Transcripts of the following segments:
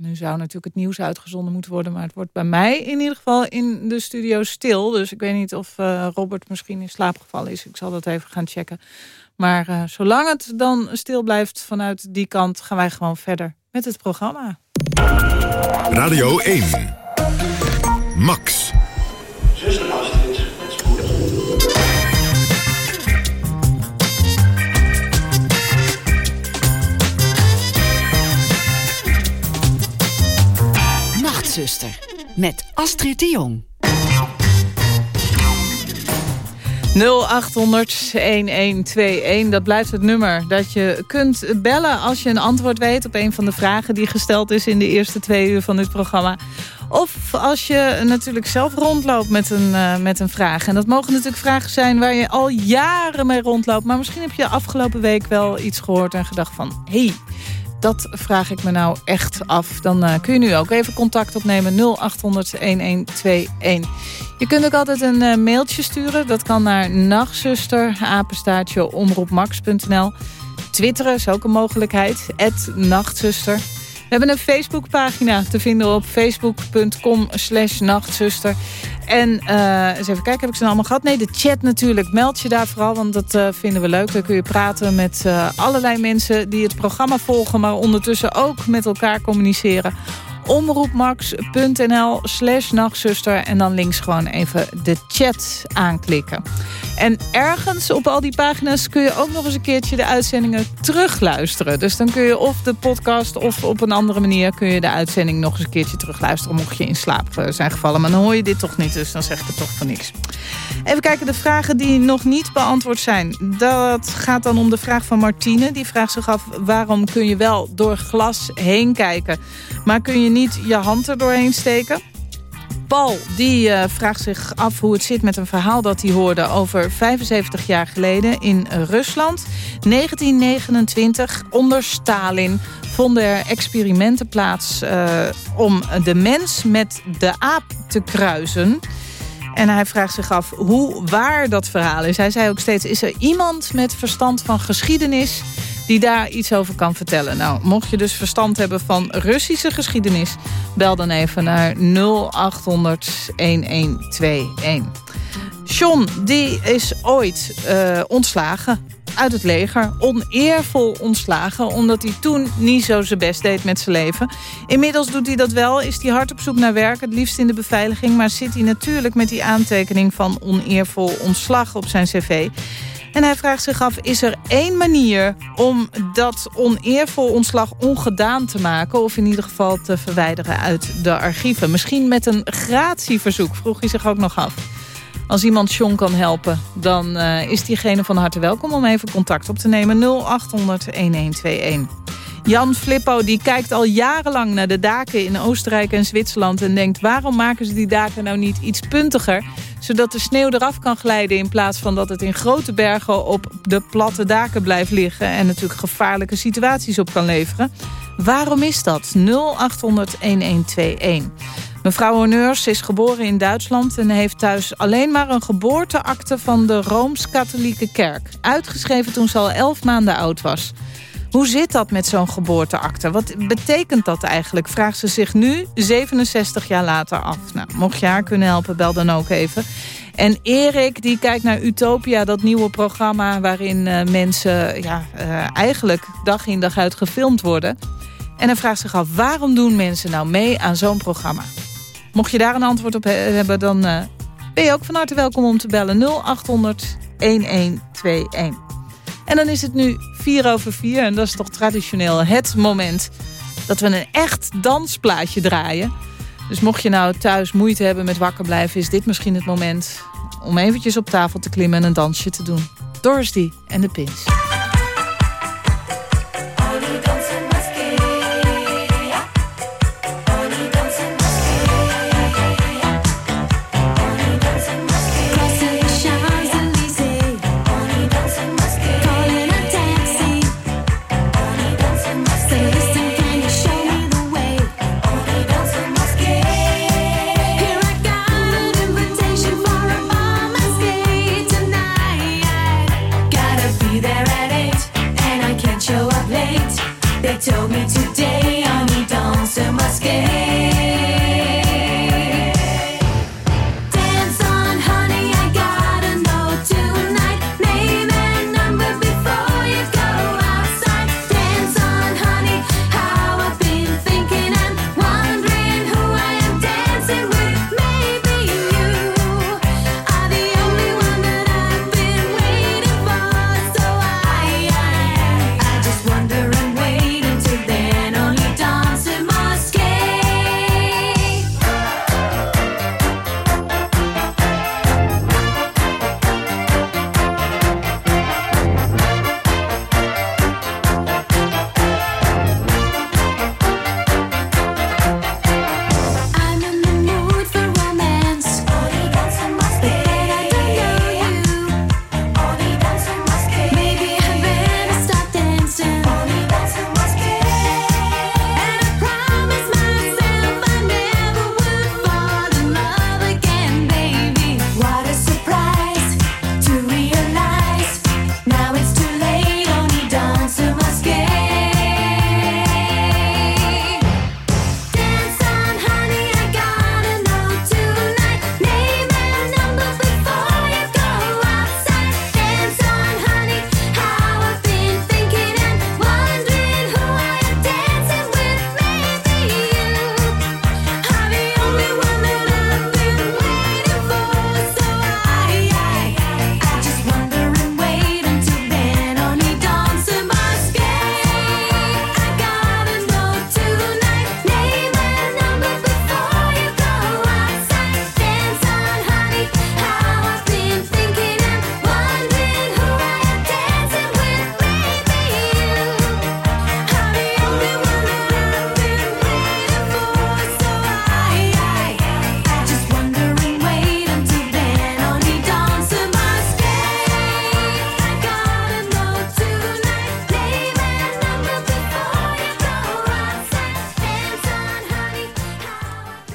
Nu zou natuurlijk het nieuws uitgezonden moeten worden... maar het wordt bij mij in ieder geval in de studio stil. Dus ik weet niet of uh, Robert misschien in slaap gevallen is. Ik zal dat even gaan checken. Maar uh, zolang het dan stil blijft vanuit die kant... gaan wij gewoon verder met het programma. Radio 1. Max. Nachtzuster, met Astrid de Jong. 0800-1121. Dat blijft het nummer dat je kunt bellen als je een antwoord weet... op een van de vragen die gesteld is in de eerste twee uur van dit programma. Of als je natuurlijk zelf rondloopt met een, uh, met een vraag. En dat mogen natuurlijk vragen zijn waar je al jaren mee rondloopt. Maar misschien heb je afgelopen week wel iets gehoord en gedacht van... hey, dat vraag ik me nou echt af. Dan uh, kun je nu ook even contact opnemen 0800-1121. Je kunt ook altijd een uh, mailtje sturen. Dat kan naar nachtzuster. Twitteren is ook een mogelijkheid. nachtzuster. We hebben een Facebookpagina te vinden op facebook.com slash nachtzuster. En uh, eens even kijken, heb ik ze allemaal gehad? Nee, de chat natuurlijk. Meld je daar vooral, want dat uh, vinden we leuk. Dan kun je praten met uh, allerlei mensen die het programma volgen... maar ondertussen ook met elkaar communiceren omroepmax.nl slash nachtzuster. En dan links gewoon even de chat aanklikken. En ergens op al die pagina's kun je ook nog eens een keertje de uitzendingen terugluisteren. Dus dan kun je of de podcast of op een andere manier kun je de uitzending nog eens een keertje terugluisteren. Mocht je in slaap eh, zijn gevallen. Maar dan hoor je dit toch niet, dus dan zeg ik het toch voor niks. Even kijken, de vragen die nog niet beantwoord zijn. Dat gaat dan om de vraag van Martine. Die vraagt zich af waarom kun je wel door glas heen kijken. Maar kun je niet je hand er doorheen steken? Paul die uh, vraagt zich af hoe het zit met een verhaal dat hij hoorde... over 75 jaar geleden in Rusland. 1929, onder Stalin, vonden er experimenten plaats... Uh, om de mens met de aap te kruisen... En hij vraagt zich af hoe waar dat verhaal is. Hij zei ook steeds, is er iemand met verstand van geschiedenis die daar iets over kan vertellen. Nou, mocht je dus verstand hebben van Russische geschiedenis... bel dan even naar 0800 1121. John, die is ooit uh, ontslagen uit het leger. Oneervol ontslagen, omdat hij toen niet zo zijn best deed met zijn leven. Inmiddels doet hij dat wel, is hij hard op zoek naar werk, het liefst in de beveiliging. Maar zit hij natuurlijk met die aantekening van oneervol ontslag op zijn cv. En hij vraagt zich af, is er één manier om dat oneervol ontslag ongedaan te maken... of in ieder geval te verwijderen uit de archieven? Misschien met een gratieverzoek, vroeg hij zich ook nog af. Als iemand John kan helpen, dan uh, is diegene van harte welkom... om even contact op te nemen 0800-1121. Jan Flippo die kijkt al jarenlang naar de daken in Oostenrijk en Zwitserland... en denkt, waarom maken ze die daken nou niet iets puntiger... zodat de sneeuw eraf kan glijden in plaats van dat het in grote bergen... op de platte daken blijft liggen en natuurlijk gevaarlijke situaties op kan leveren. Waarom is dat? 0800-1121. Mevrouw Honneurs is geboren in Duitsland en heeft thuis alleen maar een geboorteakte van de Rooms-Katholieke Kerk. Uitgeschreven toen ze al elf maanden oud was. Hoe zit dat met zo'n geboorteakte? Wat betekent dat eigenlijk? Vraagt ze zich nu, 67 jaar later, af. Nou, mocht je haar kunnen helpen, bel dan ook even. En Erik die kijkt naar Utopia, dat nieuwe programma... waarin uh, mensen ja, uh, eigenlijk dag in dag uit gefilmd worden. En hij vraagt zich af, waarom doen mensen nou mee aan zo'n programma? Mocht je daar een antwoord op hebben, dan uh, ben je ook van harte welkom om te bellen. 0800 1121. En dan is het nu 4 over 4. En dat is toch traditioneel het moment dat we een echt dansplaatje draaien. Dus mocht je nou thuis moeite hebben met wakker blijven... is dit misschien het moment om eventjes op tafel te klimmen en een dansje te doen. Doris en de Pins.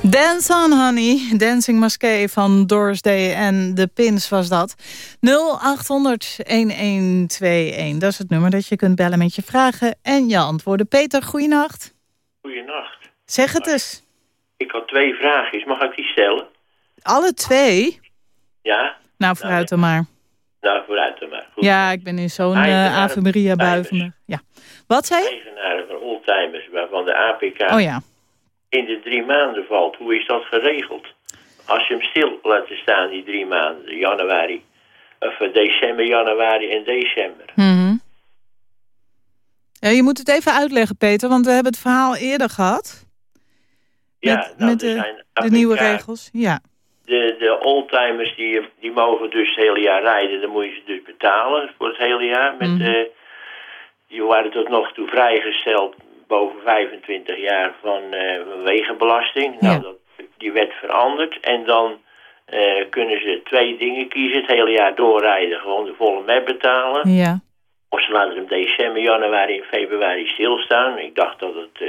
Dance on Honey, Dancing Masqué van Doris Day en de Pins was dat. 0800-1121, dat is het nummer dat je kunt bellen met je vragen en je antwoorden. Peter, goeienacht. Goeienacht. Zeg het eens. Ik had twee vraagjes, mag ik die stellen? Alle twee? Ja? Nou, vooruit dan maar. Nou, vooruit dan maar. Goed. Ja, ik ben in zo'n uh, Ave Maria bui. Ja. Wat zei je? Eigenaren van oldtimers, waarvan de APK Oh ja. In de drie maanden valt. Hoe is dat geregeld? Als je hem stil laat staan, die drie maanden, januari, of eh, december, januari en december. Mhm. Ja, je moet het even uitleggen, Peter, want we hebben het verhaal eerder gehad. Ja, met nou, met de, zijn de nieuwe regels. Ja. De, de oldtimers die, die mogen dus het hele jaar rijden. Dan moet je ze dus betalen voor het hele jaar. Met, Mhm. eh, die waren tot nog toe vrijgesteld boven 25 jaar van eh, wegenbelasting. Ja. Nou, dat, die werd veranderd. En dan eh, kunnen ze twee dingen kiezen. Het hele jaar doorrijden, gewoon de volle met betalen. Ja. Of ze laten hem december, januari en februari stilstaan. Ik dacht dat het eh,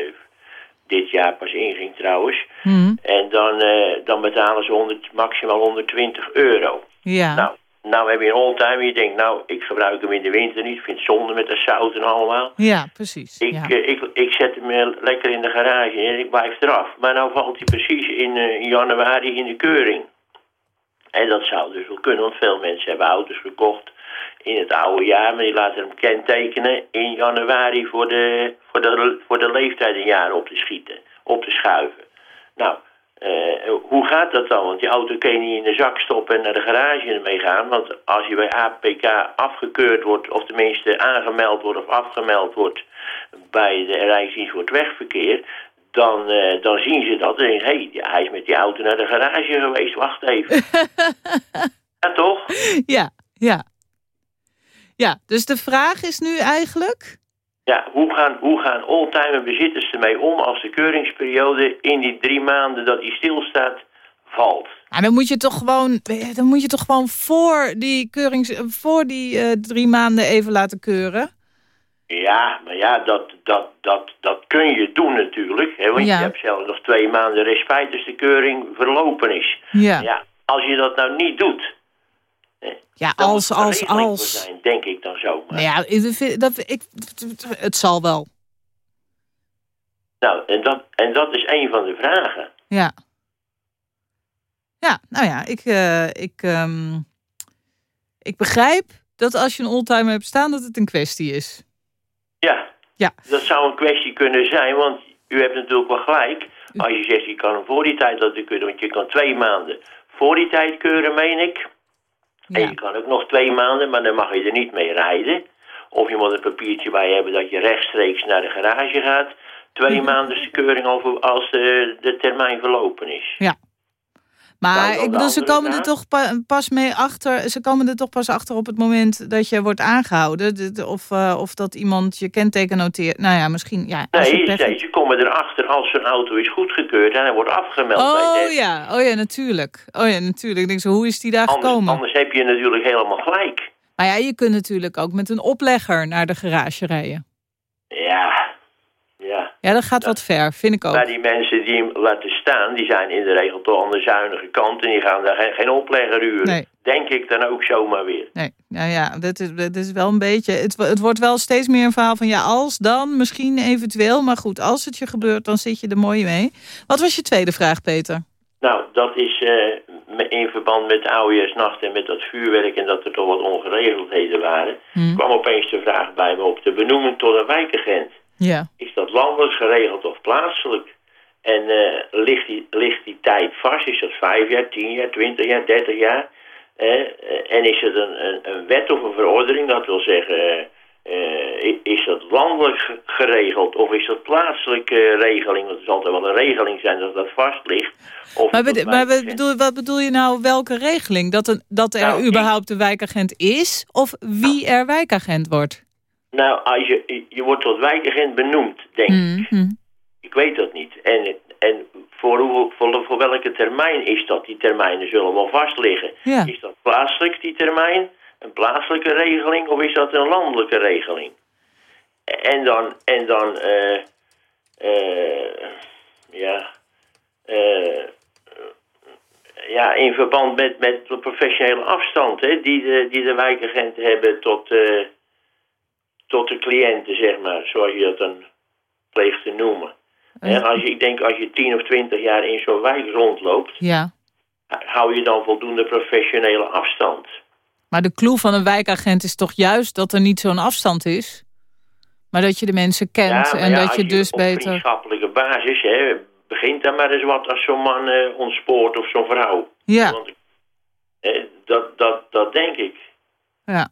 dit jaar pas inging trouwens. Mhm. En dan, dan betalen ze 100, maximaal 120 euro. Ja. Nou, nou heb je een oldtimer. Je denkt, nou, ik gebruik hem in de winter niet. Ik vind het zonde met de zout en allemaal. Ja, precies. Ik, ja. eh, ik, ik zet hem eh, lekker in de garage en ik blijf eraf. Maar nou valt hij precies in, eh, in januari in de keuring. En dat zou dus wel kunnen, want veel mensen hebben auto's gekocht in het oude jaar. Maar die laten hem kentekenen in januari voor de, voor de, voor de leeftijd een jaar op te schieten, op te schuiven. Nou, eh, hoe gaat dat dan? Want die auto kun je niet in de zak stoppen en naar de garage ermee gaan. Want als je bij APK afgekeurd wordt, of tenminste aangemeld wordt of afgemeld wordt bij de Rijksdienst voor het Wegverkeer, dan, eh, dan zien ze dat en denken, hé, hey, hij is met die auto naar de garage geweest, wacht even. ja, toch? Ja, ja. Ja, dus de vraag is nu eigenlijk... Ja, hoe gaan, hoe gaan oldtimerbezitters ermee om als de keuringsperiode in die drie maanden dat die stilstaat, valt? Nou, dan moet je toch gewoon, dan moet je toch gewoon voor die keurings, voor die eh, drie maanden even laten keuren. Ja, maar ja, dat, dat, dat, dat kun je doen natuurlijk. Hè, want Ja. je hebt zelf nog twee maanden respijt als de keuring verlopen is. Ja, Ja, als je dat nou niet doet... ja als, als, als. Zijn, denk ik dan zomaar. Nou ja, dat, ik, het zal wel. Nou, en dat, en dat is een van de vragen. Ja. Ja, nou ja, ik, eh, ik, ehm, ik begrijp dat als je een oldtimer hebt staan, dat het een kwestie is. Ja, Ja. dat zou een kwestie kunnen zijn, want u hebt natuurlijk wel gelijk. Als je zegt, je kan hem voor die tijd laten keuren, want je kan twee maanden voor die tijd keuren, meen ik. En je kan ook nog twee maanden, maar dan mag je er niet mee rijden. Of je moet een papiertje bij hebben dat je rechtstreeks naar de garage gaat. Twee maanden is de keuring over als de, de termijn verlopen is. Ja. Maar ik bedoel, ze komen er toch pa- pas mee achter. Ze komen er toch pas achter op het moment dat je wordt aangehouden. De- de- Of, eh, of dat iemand je kenteken noteert. Nou ja, misschien. Ja, je Nee, hebt. ze komen erachter als zo'n auto is goedgekeurd en hij wordt afgemeld bij Oh de... ja, oh ja, natuurlijk. Oh ja, natuurlijk. Ik denk zo, hoe is die daar Anders, gekomen? anders heb je natuurlijk helemaal gelijk. Maar ja, je kunt natuurlijk ook met een oplegger naar de garage rijden. Ja, ja. Dat gaat wat ver, vind ik ook. Maar die mensen die hem laten staan, die zijn in de regel toch aan de zuinige kant en die gaan daar geen, geen oplegger huren. Nee. Denk ik dan ook zomaar weer. Nee, nou ja, dit is, dit is wel een beetje... Het, het wordt wel steeds meer een verhaal van ja, als, dan, misschien, eventueel. Maar goed, als het je gebeurt, dan zit je er mooi mee. Wat was je tweede vraag, Peter? Nou, dat is eh, in verband met de oudejaarsnacht en met dat vuurwerk en dat er toch wat ongeregeldheden waren. Hm. kwam opeens de vraag bij me op de benoeming tot een wijkagent. Ja. Is dat landelijk geregeld of plaatselijk? En eh, ligt, die, ligt die tijd vast? Is dat vijf jaar, tien jaar, twintig jaar, dertig jaar? Eh, en is het een, een, een wet of een verordening? Dat wil zeggen, eh, eh, is dat landelijk ge- geregeld of is dat plaatselijke regeling? Want er zal altijd wel een regeling zijn dat dat vast ligt. Of Maar, bedoel, wat bedoel je nou, welke regeling? Dat, een, dat er Nou, überhaupt een wijkagent is? Of wie er wijkagent wordt? Nou, als je, je wordt tot wijkagent benoemd, denk ik. Mhm. Ik weet dat niet. En, en voor, hoe, voor, voor welke termijn is dat? Die termijnen zullen wel vast liggen. Ja. Is dat plaatselijk, die termijn? Een plaatselijke regeling of is dat een landelijke regeling? En dan, en dan, eh, eh, ja, eh, ja, in verband met, met de professionele afstand hè, die, de, die de wijkagenten hebben tot, tot de cliënten, zeg maar, zoals je dat dan pleegt te noemen. En als je, ik denk als je 10 of 20 jaar in zo'n wijk rondloopt, Ja. hou je dan voldoende professionele afstand. Maar de clue van een wijkagent is toch juist dat er niet zo'n afstand is? Maar dat je de mensen kent en ja, dat je dus op beter... vriendschappelijke basis, hè, begint dan maar eens wat als zo'n man eh, ontspoort of zo'n vrouw. Ja, Want, eh, dat, dat, dat denk ik. ja.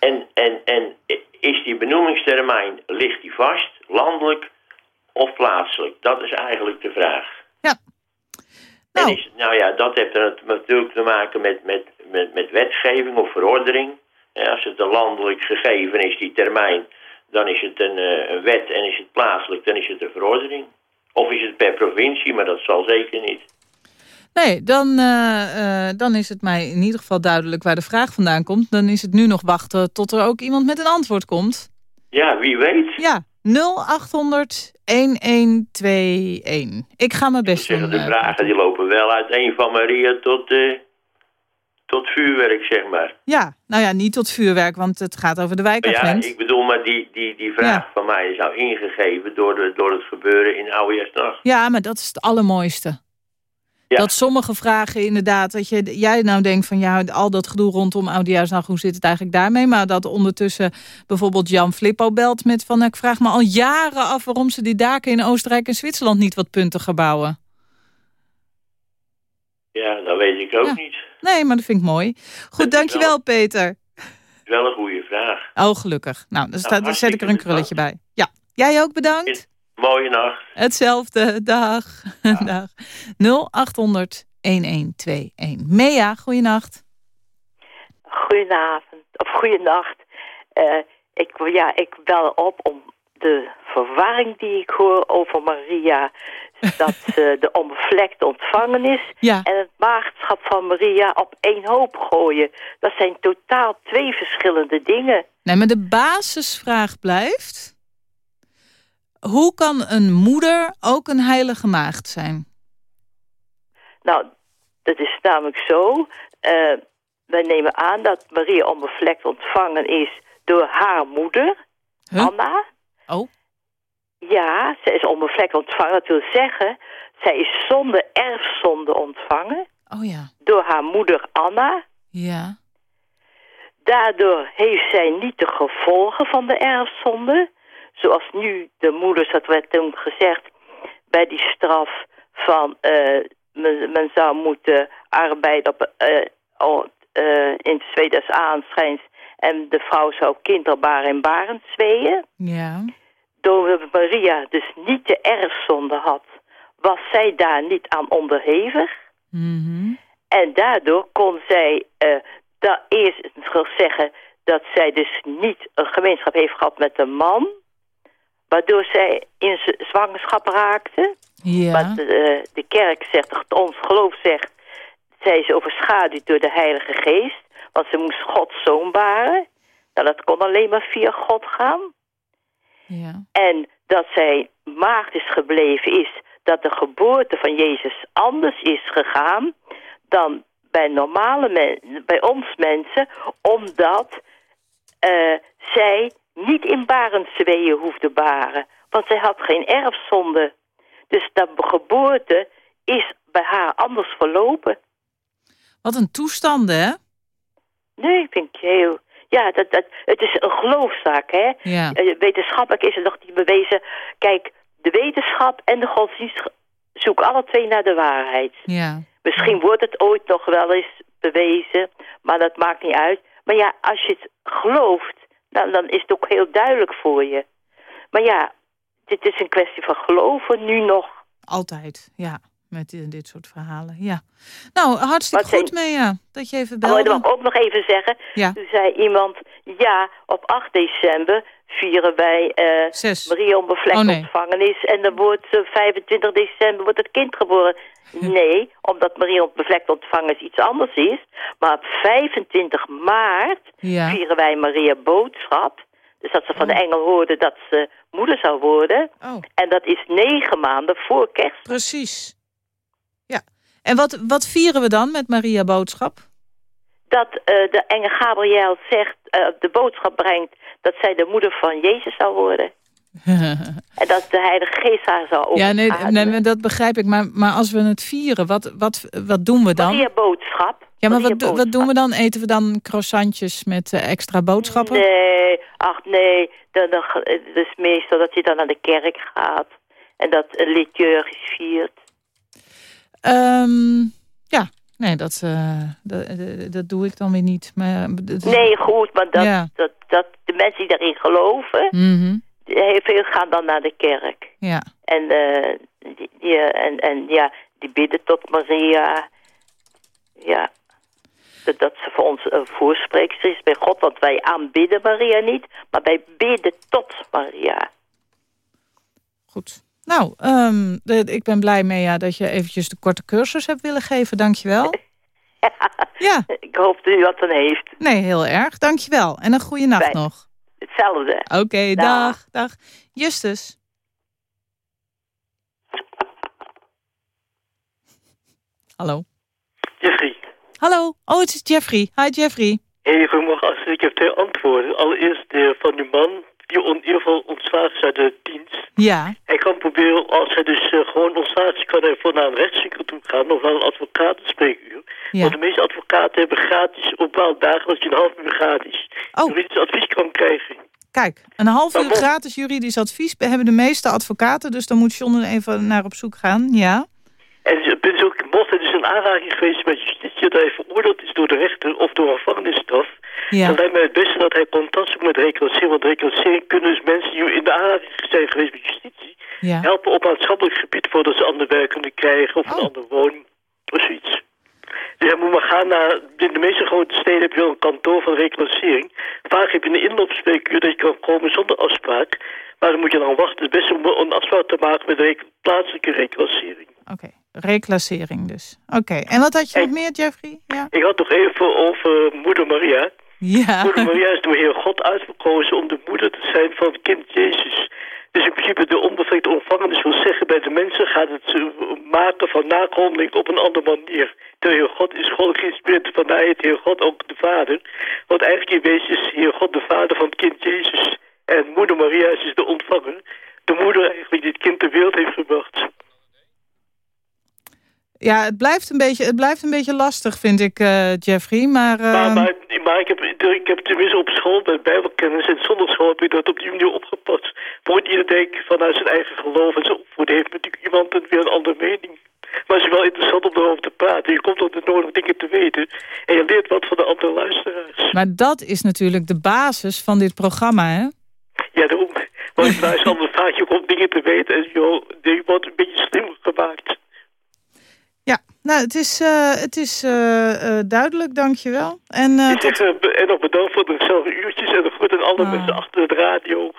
En, en, en is die benoemingstermijn, ligt die vast, landelijk of plaatselijk? Dat is eigenlijk de vraag. Ja. En Nou, is, nou ja, dat heeft natuurlijk te maken met, met, met, met wetgeving of verordening. En als het een landelijk gegeven is, die termijn, dan is het een, eh, een wet en is het plaatselijk, dan is het een verordening. Of is het per provincie, maar dat zal zeker niet. Nee, dan, eh, eh, dan is het mij in ieder geval duidelijk waar de vraag vandaan komt. Dan is het nu nog wachten tot er ook iemand met een antwoord komt. Ja, wie weet. Ja, 0800 1121. Ik ga mijn best doen. de eh, vragen die lopen wel uit een van Maria tot, tot vuurwerk, zeg maar. Ja, nou ja, niet tot vuurwerk, want het gaat over de Maar ja, wijkagent. ik bedoel, maar die, die, die vraag Ja. van mij is al ingegeven door, de, door het gebeuren in Oudejaarsnacht. Ja, maar dat is het allermooiste. Ja. Dat sommige vragen inderdaad, dat je, jij nou denkt van ja, al dat gedoe rondom Oudejaarsdag, hoe zit het eigenlijk daarmee? Maar dat ondertussen bijvoorbeeld Jan Flippo belt met van ik vraag me al jaren af waarom ze die daken in Oostenrijk en Zwitserland niet wat puntiger bouwen. Ja, dat weet ik ook Ja. niet. Nee, maar dat vind ik mooi. Goed, dankjewel Peter. Dat is wel een goede vraag. Oh, gelukkig. Nou, dan, staat, dan zet ik er een krulletje bij. Ja, jij ook bedankt. Mooie nacht. Hetzelfde, dag. dag. 0800 1121. Mea, goeienacht. Goedenavond, of goedenacht. Eh ik, ja, ik bel op om de verwarring die ik hoor over Maria... dat ze de onbevlekt ontvangen is... Ja. en het maagdschap van Maria op één hoop gooien. Dat zijn totaal twee verschillende dingen. Nee, maar de basisvraag blijft... Hoe kan een moeder ook een heilige maagd zijn? Nou, dat is namelijk zo. eh, wij nemen aan dat Maria onbevlekt ontvangen is door haar moeder, Huh? Anna... Oh, Ja, zij is onbevlekt ontvangen. Dat wil zeggen, zij is zonder erfzonde ontvangen oh ja. door haar moeder Anna. Ja. Daardoor heeft zij niet de gevolgen van de erfzonde. Zoals nu de moeders, dat werd toen gezegd, bij die straf van uh, men, men, zou moeten arbeiden op, uh, uh, in aanschijns en de vrouw zou kinderen baren en baren zweeën. Ja. Door Maria dus niet de erfzonde had, was zij daar niet aan onderhevig. Mm -hmm. En daardoor kon zij dat eerst zeggen dat zij dus niet een gemeenschap heeft gehad met een man. Waardoor zij in zwangerschap raakte. Ja. De, uh, de kerk zegt, ons geloof zegt, zij is overschaduwd door de Heilige Geest. Want ze moest Gods zoon baren. Nou, dat kon alleen maar via God gaan. Ja. En dat zij maagd is gebleven is dat de geboorte van Jezus anders is gegaan dan bij normale mensen, bij ons mensen, omdat uh, zij niet in barensweeën hoefde baren. Want zij had geen erfzonde. Dus dat geboorte is bij haar anders verlopen. Wat een toestand, hè? Nee, ik vind heel... Ja, dat, dat, het is een geloofszaak, hè? Ja. Uh, wetenschappelijk is het nog niet bewezen. Kijk, de wetenschap en de godsdienst zoeken alle twee naar de waarheid. Ja. Misschien wordt het ooit nog wel eens bewezen, maar dat maakt niet uit. Maar ja, als je het gelooft, dan, dan is het ook heel duidelijk voor je. Maar ja, dit is een kwestie van geloven nu nog. Altijd, ja. Met dit soort verhalen, ja. Nou, hartstikke Wat goed, mee, ja. Dat je even Oh, belde. dat mag ik ook nog even zeggen. Ja. Toen zei iemand, ja, op 8 december vieren wij uh, Zes. Maria onbevlekt Oh, nee. ontvangen is. En dan wordt uh, 25 december wordt het kind geboren. Nee, omdat Maria onbevlekt ontvangen is iets anders is. Maar op 25 maart Ja. vieren wij Maria boodschap. Dus dat ze van de engel hoorde dat ze moeder zou worden. Oh, En dat is negen maanden voor kerst. precies. Ja. En wat, wat vieren we dan met Maria Boodschap? Dat uh, de enge Gabriel zegt, de boodschap brengt... dat zij de moeder van Jezus zal worden. en dat de Heilige Geest haar zal overgaan. Ja, nee, nee, dat begrijp ik. Maar, maar als we het vieren, wat, wat, wat doen we dan? Maria Boodschap. Ja, maar wat, wat doen we dan? Eten we dan croissantjes met uh, extra boodschappen? Nee, ach nee. Dan, dan, het is meestal dat je dan naar de kerk gaat. En dat een liturgisch viert. Um, ja, nee, dat, uh, dat, dat, doe ik dan weer niet. Maar, nee, goed, maar dat, ja. dat, dat de mensen die daarin geloven... Mm -hmm. heel veel gaan dan naar de kerk. Ja. En, uh, die, die, en, en ja, die bidden tot Maria. Ja, dat, dat ze voor ons een voorspreekster is bij God. Want wij aanbidden Maria niet, maar wij bidden tot Maria. Goed. Nou, um, de, ik ben blij mee ja, dat je eventjes de korte cursus hebt willen geven. Dankjewel. ja, ja. Ik hoop dat u wat dan heeft. Nee, heel erg. Dankjewel. En een goede nacht nog. Hetzelfde. Oké, dag. dag. Justus. Hallo. Jeffrey. Hallo. Oh, het is Jeffrey. Hi, Jeffrey. Hey, goedemorgen. Ik heb twee antwoorden. Allereerst de van uw man in ieder geval ontslaat uit de dienst. Ja. Hij kan proberen, als hij dus uh, gewoon ontslaat is, kan hij voor naar een rechtswinkel toe gaan of naar een advocatenspreekuur. Ja. Want de meeste advocaten hebben gratis op bepaalde dagen dat je een half uur gratis oh. juridisch advies kan krijgen. Kijk, een half uur gratis juridisch advies hebben de meeste advocaten, dus dan moet John er even naar op zoek gaan, ja. En mocht er dus een aanraking geweest met justitie dat hij veroordeeld is door de rechter of door een gevangenisstraf. Ja. Dan lijkt mij het beste dat hij contact zoekt met reclassering. Want reclassering kunnen dus mensen die in de aanraking zijn geweest met justitie... Ja. helpen op maatschappelijk gebied voordat ze ander werk kunnen krijgen of een oh. andere woning of zoiets. Dus hij moet maar gaan naar... In de meeste grote steden heb je wel een kantoor van reclassering. Vaak heb je een inloopspreekuur dat je kan komen zonder afspraak. Maar dan moet je dan wachten. Het is best om een afspraak te maken met de plaatselijke reclassering. Oké, reclassering dus. Oké, en wat had je nog meer, Jeffrey? Ja. Ik had nog even over moeder Maria. Ja. Moeder Maria is door Heer God uitverkozen om de moeder te zijn van het kind Jezus. Dus in principe de onbevlekte ontvangenis wil zeggen... bij de mensen gaat het maken van nakomeling op een andere manier. De Heer God is God geïnspireerd van hij het Heer God ook de Vader. Want eigenlijk in wezen is Heer God de Vader van het kind Jezus. En moeder Maria is dus de ontvanger. De moeder eigenlijk die het kind ter wereld heeft gebracht. Ja, het blijft een beetje, het blijft een beetje lastig, vind ik, uh, Jeffrey. Maar, uh... maar, maar, maar, ik, heb, ik heb tenminste op school bij bijbelkennis en zondagschool heb ik dat op die manier opgepast. Voor ieder denkt vanuit zijn eigen geloof en zo. Heeft natuurlijk iemand een, weer een andere mening. Maar het is wel interessant om erover te praten. Je komt op de nodige dingen te weten. En je leert wat van de andere luisteraars. Maar dat is natuurlijk de basis van dit programma, hè? Ja, daarom. Maar het is altijd vaak je komt dingen te weten en je wordt een beetje slimmer gemaakt. Ja, nou, het is, uh, het is uh, uh, duidelijk, dankjewel. En, uh, tot... en nog bedankt voor de gezellige uurtjes en de groet aan alle oh. mensen achter de radio.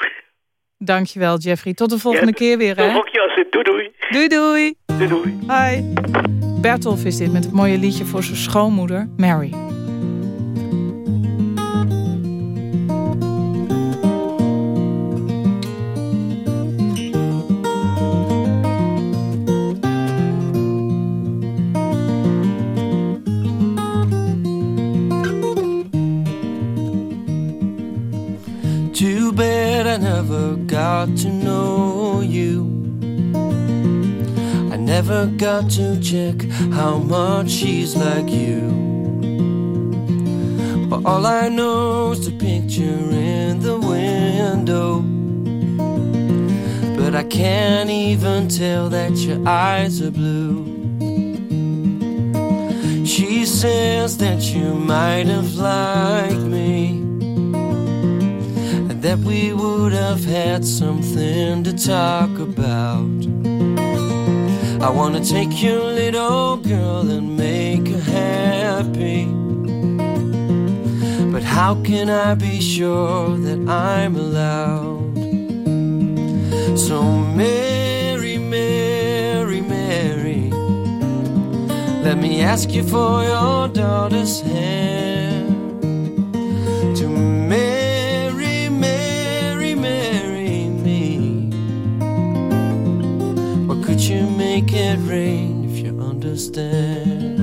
Dankjewel, Jeffrey. Tot de volgende ja, keer weer, hè? Doei, doei. Doei, doei. Doei, doei. Hi. Bertolf is dit met het mooie liedje voor zijn schoonmoeder, Mary. Got to know you. I never got to check how much she's like you. But all I know is the picture in the window. But I can't even tell that your eyes are blue. She says that you might have liked me that we would have had something to talk about. I wanna take your little girl and make her happy. But how can I be sure that I'm allowed? So, Mary, Mary, Mary, let me ask you for your daughter's hand. Make it rain if you understand.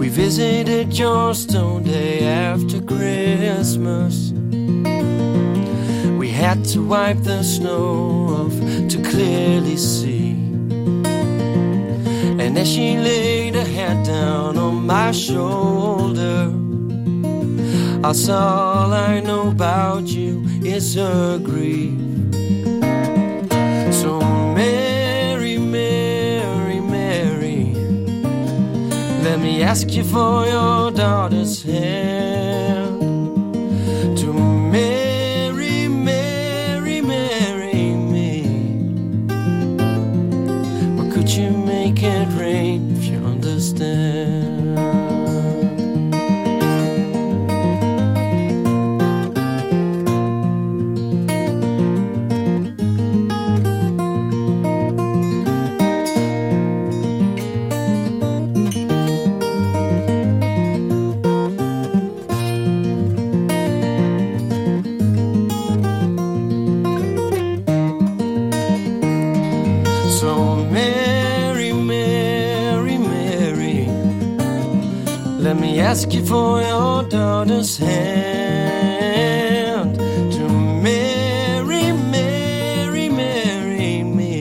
We visited Johnstone day after Christmas. We had to wipe the snow off to clearly see. And as she laid her head down my shoulder, saw all I know about you is her grief. So, Mary, Mary, Mary, let me ask you for your daughter's hand. Ask you for your daughter's hand to marry, Mary, marry me.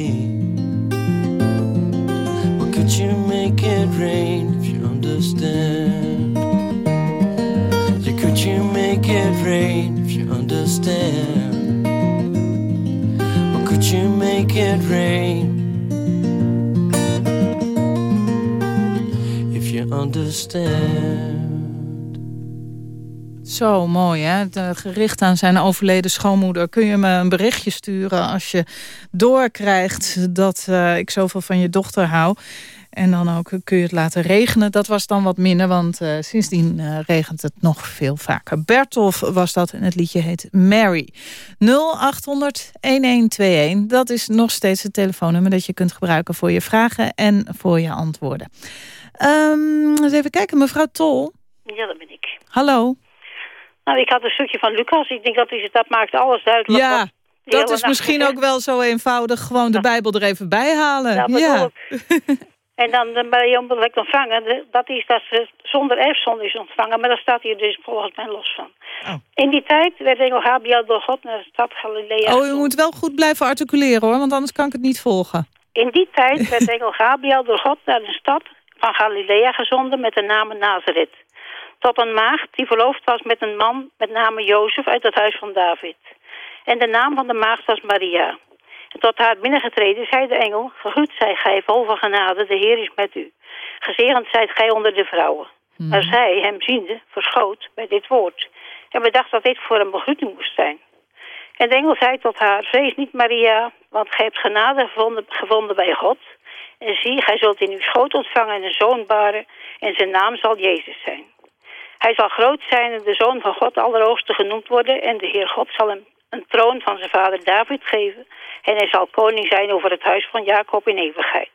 Or could you make it rain if you understand? Yeah, could you make it rain if you understand? Or could you make it rain? if you understand. Zo mooi, hè? De, gericht aan zijn overleden schoonmoeder. Kun je me een berichtje sturen als je doorkrijgt... dat eh, ik zoveel van je dochter hou. En dan ook kun je het laten regenen. Dat was dan wat minder, want eh, sindsdien eh, regent het nog veel vaker. Bertolf was dat en het liedje heet Mary. 0800-1121, dat is nog steeds het telefoonnummer... dat je kunt gebruiken voor je vragen en voor je antwoorden. Um, eens even kijken, mevrouw Tol. Ja, dat ben ik. Hallo. Nou, ik had een stukje van Lucas. Ik denk dat is, dat maakt alles duidelijk. Ja, dat is misschien ook wel zo eenvoudig. Gewoon de Bijbel er even bij halen. Ja, ja. En dan de Maria onbedekt ontvangen, dat is dat ze zonder erfzonde is ontvangen. Maar daar staat hier dus volgens mij los van. Oh. In die tijd werd engel Gabriel door God naar de stad Galilea Oh, u moet wel goed blijven articuleren hoor, want anders kan ik het niet volgen. In die tijd werd engel Gabriel door God naar de stad van Galilea gezonden met de naam Nazareth. Tot een maagd die verloofd was met een man met name Jozef uit het huis van David. En de naam van de maagd was Maria. En tot haar binnengetreden zei de engel, gegroet zij gij vol van genade, de Heer is met u. Gezegend zijt gij onder de vrouwen. Mm. Maar zij, hem ziende, verschoot bij dit woord. En bedacht dat dit voor een begroeting moest zijn. En de engel zei tot haar, vrees niet Maria, want gij hebt genade gevonden, gevonden bij God. En zie, gij zult in uw schoot ontvangen en een zoon baren, en zijn naam zal Jezus zijn. Hij zal groot zijn en de zoon van God allerhoogste genoemd worden, en de Heer God zal hem een troon van zijn vader David geven, en hij zal koning zijn over het huis van Jacob in eeuwigheid.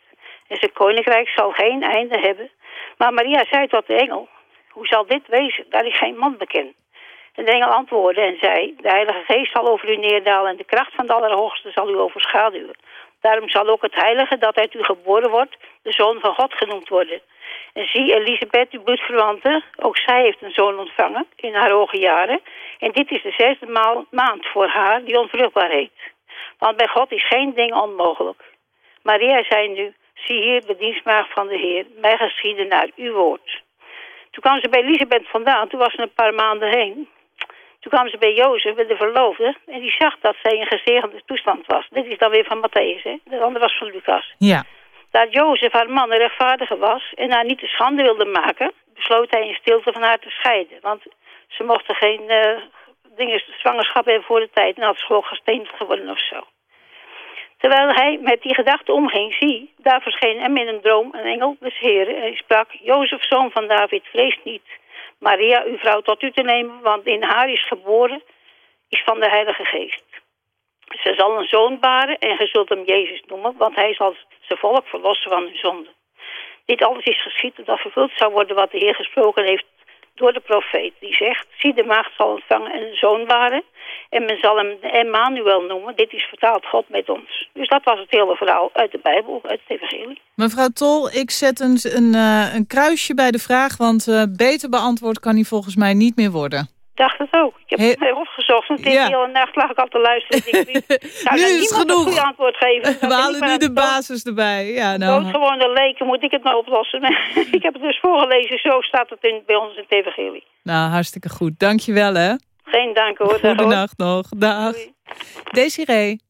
En zijn koninkrijk zal geen einde hebben. Maar Maria zei tot de engel, hoe zal dit wezen, daar ik geen man beken? En de engel antwoordde en zei, de heilige geest zal over u neerdalen en de kracht van de allerhoogste zal u overschaduwen. Daarom zal ook het heilige dat uit u geboren wordt, de zoon van God genoemd worden. En zie, Elisabeth, uw bloedverwante, ook zij heeft een zoon ontvangen in haar hoge jaren. En dit is de zesde maal, maand voor haar die onvruchtbaar heet. Want bij God is geen ding onmogelijk. Maria zei nu, zie hier de dienstmaagd van de Heer, mij geschieden naar uw woord. Toen kwam ze bij Elisabeth vandaan, toen was ze een paar maanden heen. Toen kwam ze bij Jozef, bij de verloofde, en die zag dat zij in gezegende toestand was. Dit is dan weer van Matthäus, hè? De andere was van Lucas. Ja. Dat Jozef haar man een rechtvaardige was en haar niet de schande wilde maken, besloot hij in stilte van haar te scheiden. Want ze mochten geen uh, dingen, zwangerschap hebben voor de tijd en had ze gewoon gesteend geworden of zo. Terwijl hij met die gedachte omging, zie, daar verscheen hem in een droom een engel des Heren en hij sprak, Jozef, zoon van David, vrees niet Maria, uw vrouw, tot u te nemen, want in haar is geboren, is van de Heilige Geest. Ze zal een zoon baren en ge zult hem Jezus noemen, want hij zal zijn volk verlossen van hun zonde. Dit alles is geschied dat vervuld zou worden wat de Heer gesproken heeft door de profeet. Die zegt, zie de maagd zal ontvangen en een zoon waren. En men zal hem Emmanuel noemen. Dit is vertaald God met ons. Dus dat was het hele verhaal uit de Bijbel, uit het evangelie. Mevrouw Tol, ik zet een, een, eh, een kruisje bij de vraag... want uh, beter beantwoord kan hij volgens mij niet meer worden dacht het ook. Ik heb het even opgezocht. Want ja. de hele nacht lag ik al te luisteren. nou, nu is het genoeg. een antwoord geven. We halen nu de basis erbij. Ja, nou. Doodgewone leken moet ik het nou oplossen. ik heb het dus voorgelezen. Zo staat het in, bij ons in het evangelie. Nou, hartstikke goed. Dank je wel, hè. Geen dank, hoor. Goedenacht nog. Dag. Doei. Desiree.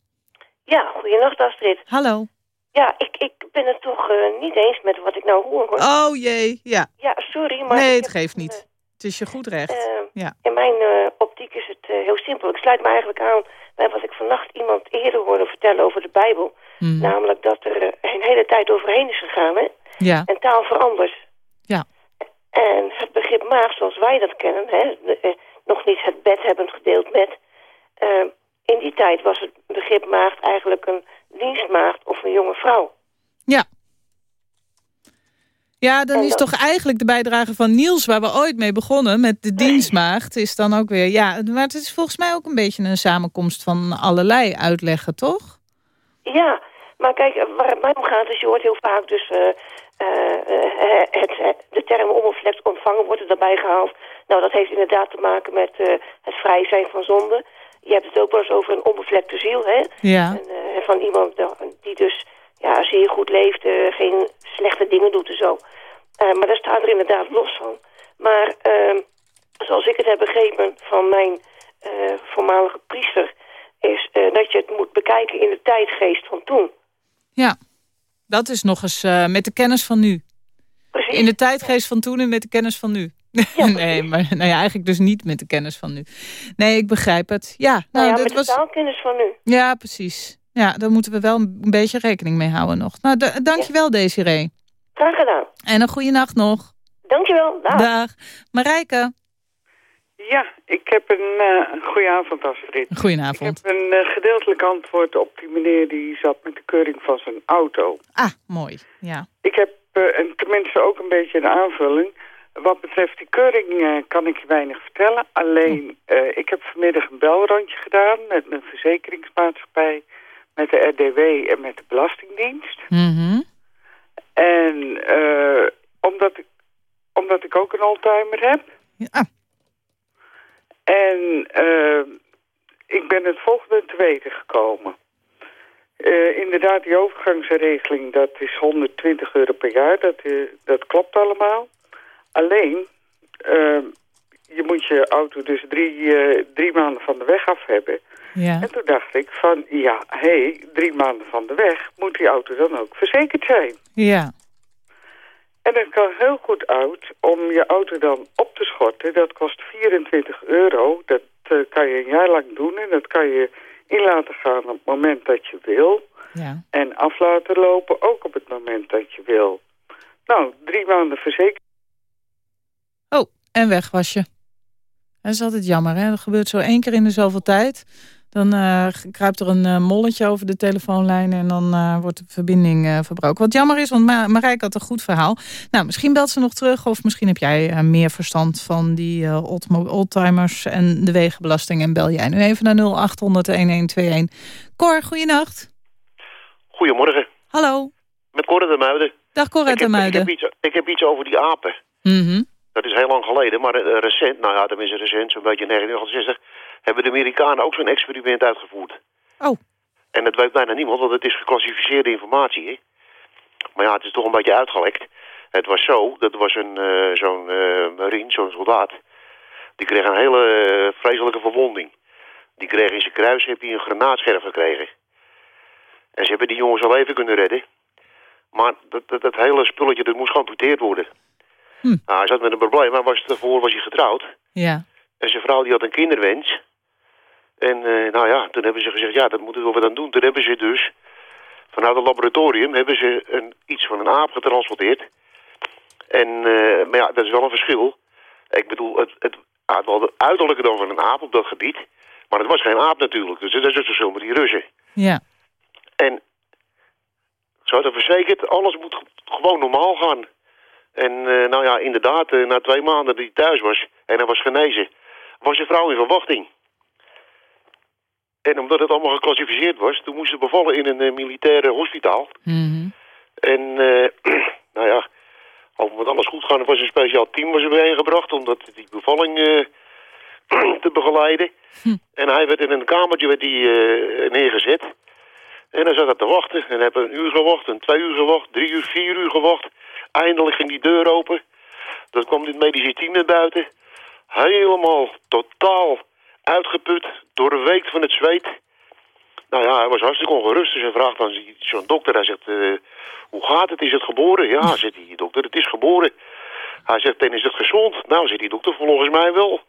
Ja, goedenacht, Astrid. Hallo. Ja, ik, ik ben het toch uh, niet eens met wat ik nou hoor. Oh jee, ja. Ja, sorry, maar... Nee, het geeft niet. Het is je goed recht. Uh, ja. In mijn optiek is het heel simpel. Ik sluit me eigenlijk aan bij wat ik vannacht iemand eerder hoorde vertellen over de Bijbel. Mm. Namelijk dat er een hele tijd overheen is gegaan, hè? Ja. En taal verandert. Ja. En het begrip maag zoals wij dat kennen, hè, nog niet het bed hebben gedeeld met... in die tijd was het begrip maagd eigenlijk een dienstmaagd of een jonge vrouw. Ja. Ja, dan is toch eigenlijk de bijdrage van Niels, waar we ooit mee begonnen, met de dienstmaagd, is dan ook weer, ja, maar het is volgens mij ook een beetje een samenkomst van allerlei uitleggen, toch? Ja, maar kijk, waar het mij om gaat is, je hoort heel vaak dus uh, uh, het, de term onbevlekt ontvangen wordt er daarbij gehaald. Nou, dat heeft inderdaad te maken met het vrij zijn van zonde. Je hebt het ook wel eens over een onbevlekte ziel, hè? Ja. En, van iemand die dus ja, zeer goed leeft, geen slechte dingen doet en zo. maar daar staat er inderdaad los van. Maar ehm, zoals ik het heb begrepen van mijn voormalige priester... is dat je het moet bekijken in de tijdgeest van toen. Ja, dat is nog eens met de kennis van nu. Precies. In de tijdgeest van toen en met de kennis van nu. Ja, nee, maar nou ja, eigenlijk dus niet met de kennis van nu. Nee, ik begrijp het. Ja, nou, nou ja, met was... de taalkennis van nu. Ja, precies. Ja, daar moeten we wel een beetje rekening mee houden nog. Nou, dankjewel ja. Desiree. Graag gedaan. En een goede nacht nog. Dankjewel. Dag. Dag. Marijke. Ja, ik heb een uh, goede avond, Astrid. Goedenavond. Ik heb een uh, gedeeltelijk antwoord op die meneer die zat met de keuring van zijn auto. Ah, mooi. Ja. Ik heb uh, en tenminste ook een beetje een aanvulling. Wat betreft die keuring uh, kan ik je weinig vertellen. Alleen, uh, ik heb vanmiddag een belrondje gedaan met mijn verzekeringsmaatschappij, met de RDW en met de Belastingdienst. Mm -hmm. En uh, omdat, ik, omdat ik ook een oldtimer heb. Ja. En ik ben het volgende te weten gekomen. inderdaad, die overgangsregeling, dat is 120 euro per jaar. Dat, dat klopt allemaal. Alleen, je moet je auto dus drie, uh, drie maanden van de weg af hebben. Ja. En toen dacht ik van, ja, hé, hey, drie maanden van de weg, moet die auto dan ook verzekerd zijn? Ja. En het kan heel goed uit om je auto dan op te schorten. Dat kost 24 euro. Dat uh, kan je een jaar lang doen en dat kan je in laten gaan op het moment dat je wil. Ja. En af laten lopen ook op het moment dat je wil. Nou, drie maanden verzekerd. Oh, en weg was je. Dat is altijd jammer, hè? Dat gebeurt zo één keer in de zoveel tijd. Dan uh, kruipt er een uh, molletje over de telefoonlijn... en dan uh, wordt de verbinding verbroken. Wat jammer is, want Ma Marijke had een goed verhaal. Nou, misschien belt ze nog terug... of misschien heb jij meer verstand van die oldtimers... en de wegenbelasting en bel jij nu even naar 0800-1121. Cor, goeienacht. Goedemorgen. Hallo. Met Cor de Muiden. Dag Cor de Muiden. Ik heb, iets, ik heb iets over die apen. Mm -hmm. Dat is heel lang geleden, maar uh, recent, nou ja, tenminste recent, zo'n beetje 1968, hebben de Amerikanen ook zo'n experiment uitgevoerd. Oh. En dat weet bijna niemand, want het is geclassificeerde informatie, hè. Maar ja, het is toch een beetje uitgelekt. Het was zo, dat was een uh, zo'n uh, marine, zo'n soldaat, die kreeg een hele vreselijke verwonding. Die kreeg in zijn kruis, heeft hij een granaatscherf gekregen. En ze hebben die jongens al even kunnen redden. Maar dat, dat, dat hele spulletje, dat moest geamputeerd worden. Hm. Nou, hij zat met een probleem, maar was, daarvoor was hij getrouwd. Ja. En zijn vrouw die had een kinderwens. En uh, nou ja, toen hebben ze gezegd, ja, dat moeten we aan doen. Toen hebben ze dus, vanuit het laboratorium, hebben ze een, iets van een aap getransporteerd. En, uh, maar ja, dat is wel een verschil. Ik bedoel, het, het had wel de uiterlijke dan van een aap op dat gebied. Maar het was geen aap natuurlijk, dus dat is het verschil met die Russen. Ja. En ze hadden verzekerd, alles moet gewoon normaal gaan. En eh, nou ja, inderdaad, eh, na twee maanden dat hij thuis was en hij was genezen, was zijn vrouw in verwachting. En omdat het allemaal geclassificeerd was, toen moest ze bevallen in een uh, militaire hospitaal. Mhm. En nou ja, met alles goed gaan, er was een speciaal team was er bijeengebracht om dat, die bevalling te begeleiden. Hm. En hij werd in een kamertje werd die, neergezet. En dan zat hij te wachten. En hebben een uur gewacht, een twee uur gewacht, drie uur, vier uur gewacht. Eindelijk ging die deur open. Dan kwam dit medische team naar buiten. Helemaal totaal uitgeput, doorweekt van het zweet. Nou ja, hij was hartstikke ongerust. Dus hij vraagt dan zo'n dokter. Hij zegt, uh, hoe gaat het? Is het geboren? Ja, zegt die dokter, het is geboren. Hij zegt, en is het gezond? Nou, zegt die dokter, volgens mij wel.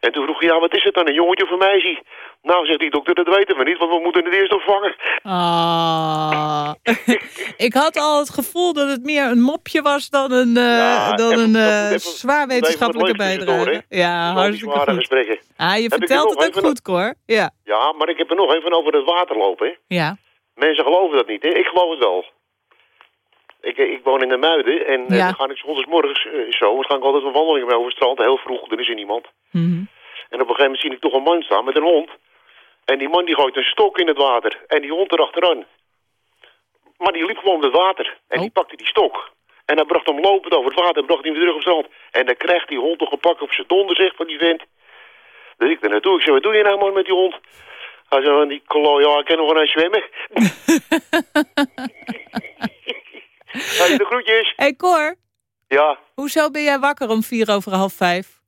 En toen vroeg hij, ja, wat is het dan, een jongetje of een meisje? Nou, zegt die dokter, dat weten we niet, want we moeten het eerst opvangen. Ah, ik had al het gevoel dat het meer een mopje was dan een, uh, dan een uh, zwaar wetenschappelijke bijdrage. Ja, hartstikke goed. Gesprekken. Ah, je vertelt het ook goed, Cor. Ja. ja, maar ik heb er nog even over het water lopen. Hè. Ja. Mensen geloven dat niet, hè? Ik geloof het wel. Ik, ik woon in de Muiden en ja. dan ga ik zondagsmorgens uh, zo. Dan ga ik altijd een wandeling mee over het strand. Heel vroeg, er is er niemand. Mm -hmm. En op een gegeven moment zie ik toch een man staan met een hond. En die man die gooit een stok in het water. En die hond erachteraan. Maar die liep gewoon het water. En oh. die pakte die stok. En hij bracht hem lopend over het water en bracht hem weer terug op strand. En dan krijgt die hond toch een pak op zijn donder, zegt van die vent. Dus ik er naartoe. Ik zei, wat doe je nou man met die hond? Hij zei, die ja, ik kan nog wel eens zwemmen. Hey, de groetjes. Hey Cor. Ja. Hoezo ben jij wakker om vier over half vijf?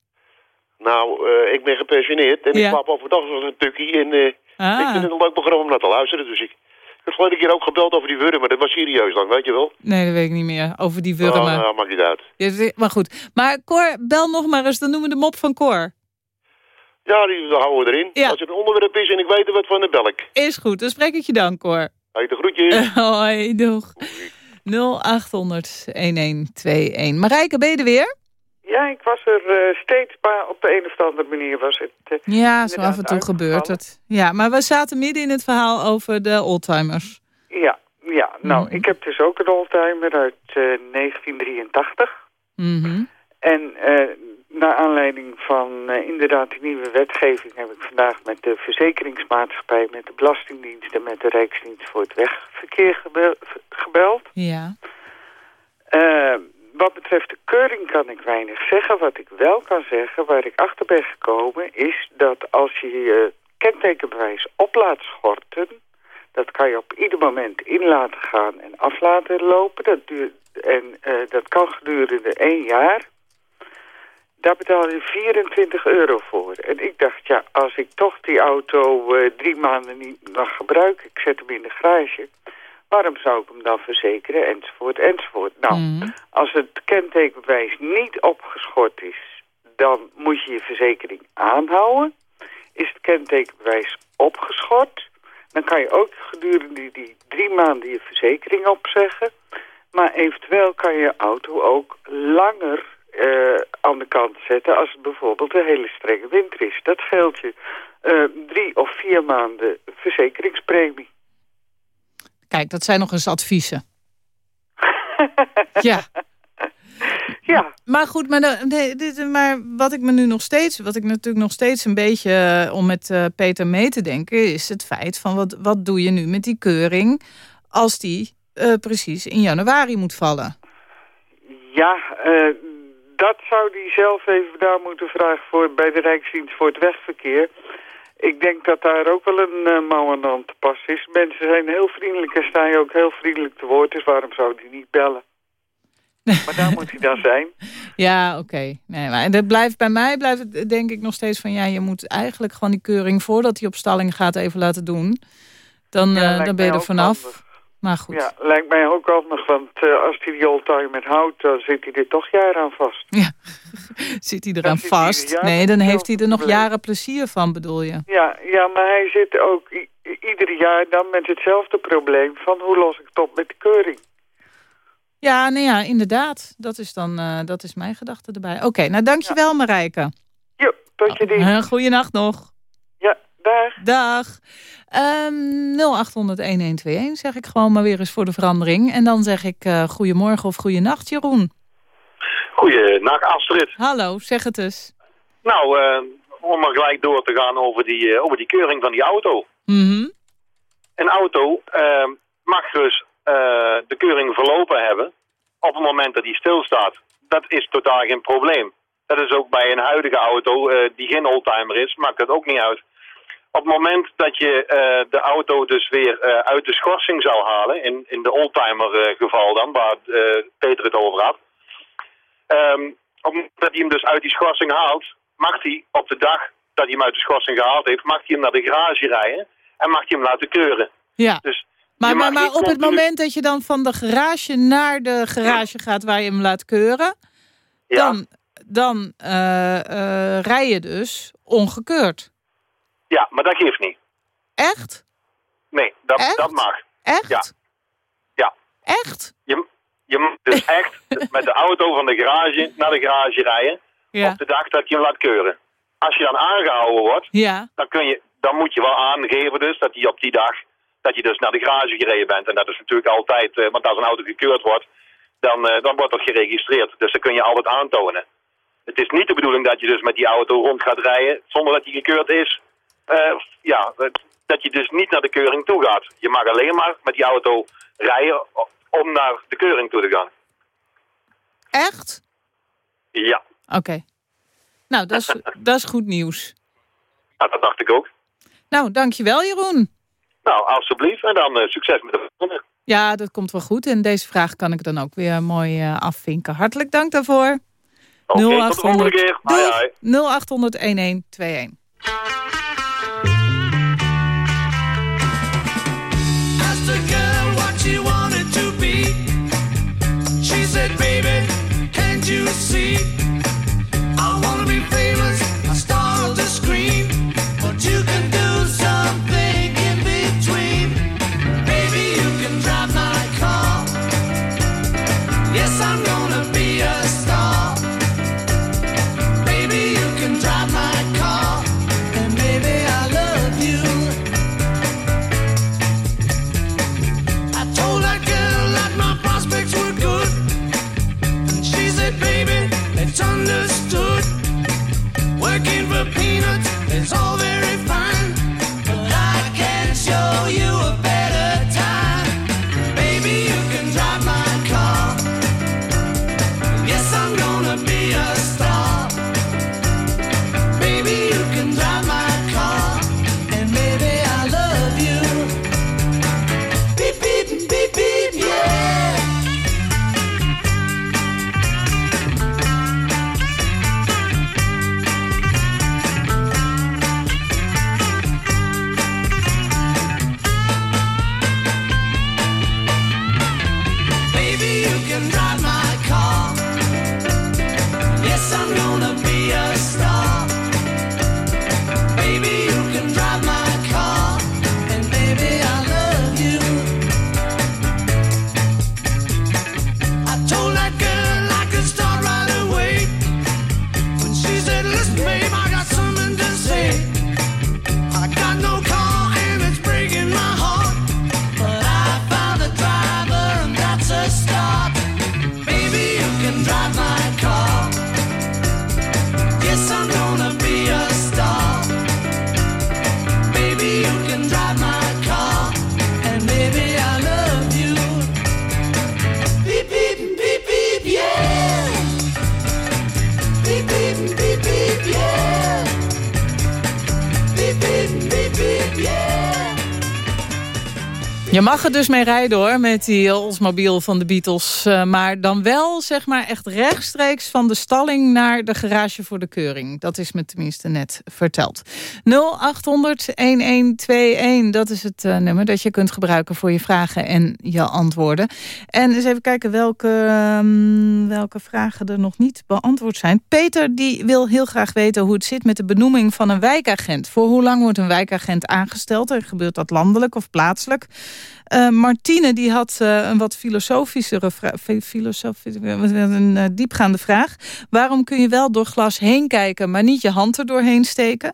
Nou, uh, ik ben gepensioneerd en Ja. ik slaap overdag als een tukkie. En uh, Ah. ik vind het een leuk programma om naar te luisteren. Dus ik, heb een keer ook gebeld over die wurmen, maar dat was serieus dan, weet je wel? Nee, dat weet ik niet meer. Over die wurmen. Oh, nou, maakt niet uit. Ja, Maar goed. Maar Cor, bel nog maar eens. Dan noemen we de mop van Cor. Ja, die houden we erin. Ja. Als het een onderwerp is en ik weet er wat van, dan bel ik. Is goed. Dan spreek ik je dan, Cor. Hey, de groetjes. Hoi, doeg. 0800-1121. Marijke, ben je er weer? Ja, ik was er eh, steeds, maar op de een of andere manier was het... eh, Ja, zo af en toe gebeurt het. Ja, maar we zaten midden in het verhaal over de oldtimers. Ja, ja. nou, Mhm. ik heb dus ook een oldtimer uit eh, 1983. Mhm. En eh naar aanleiding van eh, inderdaad die nieuwe wetgeving... heb ik vandaag met de verzekeringsmaatschappij, met de Belastingdienst... en met de Rijksdienst voor het Wegverkeer gebel- gebeld. Ja. Eh, wat betreft de keuring kan ik weinig zeggen. Wat ik wel kan zeggen, waar ik achter ben gekomen... is dat als je je kentekenbewijs op laat schorten... dat kan je op ieder moment in laten gaan en af laten lopen. Dat duurt, en eh, dat kan gedurende één jaar. Daar betaal je 24 euro voor. En ik dacht, ja, als ik toch die auto eh, drie maanden niet mag gebruiken... ik zet hem in de garage... waarom zou ik hem dan verzekeren, enzovoort, enzovoort. Nou, Mhm. als het kentekenbewijs niet opgeschort is, dan moet je je verzekering aanhouden. Is het kentekenbewijs opgeschort, dan kan je ook gedurende die, drie maanden je verzekering opzeggen. Maar eventueel kan je auto ook langer eh, aan de kant zetten als het bijvoorbeeld een hele strenge winter is. Dat scheelt je eh, drie of vier maanden verzekeringspremie. Kijk, dat zijn nog eens adviezen. ja. Ja. Maar goed, maar, maar wat ik me nu nog steeds, wat ik natuurlijk nog steeds een beetje, eh, om met eh, Peter mee te denken, is het feit van wat, wat doe je nu met die keuring als die eh, precies in januari moet vallen? Ja, dat zou die zelf even daar moeten vragen voor bij de Rijksdienst voor het Wegverkeer. Ik denk dat daar ook wel een uh, mouw aan te pas is. Mensen zijn heel vriendelijk en staan je ook heel vriendelijk te woord, dus waarom zou die niet bellen? maar daar moet hij dan zijn. Ja, oké. Nee, maar dat blijft, bij mij blijft het denk ik nog steeds van... ja, je moet eigenlijk gewoon die keuring voordat hij op stalling gaat even laten doen. Dan, Ja, eh, dan ben je er vanaf. Maar goed. Ja, lijkt mij ook handig, want eh, als hij die oldtimer houdt, dan zit hij er toch jaren aan vast. Zit hij Dan eraan zit hij er vast? Nee, dan met heeft hij er nog jaren plezier van, bedoel je? Ja, ja, maar hij zit ook ieder jaar dan met hetzelfde probleem van hoe los ik het op met de keuring. Ja, nee, ja, inderdaad. Dat is dan eh, dat is mijn gedachte erbij. Oké, nou dankjewel Marijke. Jo, tot je dienst. Uh, goeienacht nog. Dag. Dag. Ehm 0800-1121 zeg ik gewoon maar weer eens voor de verandering. En dan zeg ik eh goedemorgen of goeienacht Jeroen. Goeienacht, Astrid. Hallo, zeg het eens. Nou, uh, om maar gelijk door te gaan over die, uh, over die keuring van die auto. Mm Een auto uh, mag dus de keuring verlopen hebben op het moment dat die stilstaat. Dat is totaal geen probleem. Dat is ook bij een huidige auto die geen oldtimer is, maakt dat ook niet uit. Op het moment dat je de auto dus weer uit de schorsing zou halen, in, in de oldtimer geval dan, waar Peter het over had, Um, op het moment dat hij hem dus uit die schorsing haalt, mag hij op de dag dat hij hem uit de schorsing gehaald heeft, mag hij hem naar de garage rijden en mag hij hem laten keuren. Ja. Dus maar, maar, maar op het moment dat je dan van de garage naar de garage gaat waar je hem laat keuren, ja. dan, dan uh, uh, rij je dus ongekeurd. Ja, maar dat geeft niet. Echt? Nee, dat, Echt? dat mag. Echt? Ja. ja. Echt? Je, je moet dus echt met de auto van de garage naar de garage rijden. Ja. Op de dag dat je hem laat keuren. Als je dan aangehouden wordt, Ja. dan, kun je, dan moet je wel aangeven dus dat hij op die dag dat je dus naar de garage gereden bent. En dat is natuurlijk altijd, eh, want als een auto gekeurd wordt, dan, eh, dan wordt dat geregistreerd. Dus dat kun je altijd aantonen. Het is niet de bedoeling dat je dus met die auto rond gaat rijden zonder dat die gekeurd is. Eh, ja, dat je dus niet naar de keuring toe gaat. Je mag alleen maar met die auto rijden om naar de keuring toe te gaan. Echt? Ja. Oké. Nou, dat is, dat is goed nieuws. Nou, dat dacht ik ook. Nou, dankjewel Jeroen. Nou, alstublieft. En dan uh, succes met de volgende. Ja, dat komt wel goed. En deze vraag kan ik dan ook weer mooi uh, afvinken. Hartelijk dank daarvoor. Oké, okay, tot de volgende keer. Hoi, 0800-1121. Je mag er dus mee rijden hoor, met die Oldsmobile van de Beatles. Uh, maar dan wel zeg maar echt rechtstreeks van de stalling naar de garage voor de keuring. Dat is me tenminste net verteld. 0800-1121, dat is het uh, nummer dat je kunt gebruiken voor je vragen en je antwoorden. En eens even kijken welke, um, welke vragen er nog niet beantwoord zijn. Peter die wil heel graag weten hoe het zit met de benoeming van een wijkagent. Voor hoe lang wordt een wijkagent aangesteld? En gebeurt dat landelijk of plaatselijk? Uh, Martine die had uh, een wat filosofischere vraag, filosofisch, een diepgaande vraag. Waarom kun je wel door glas heen kijken, maar niet je hand er doorheen steken?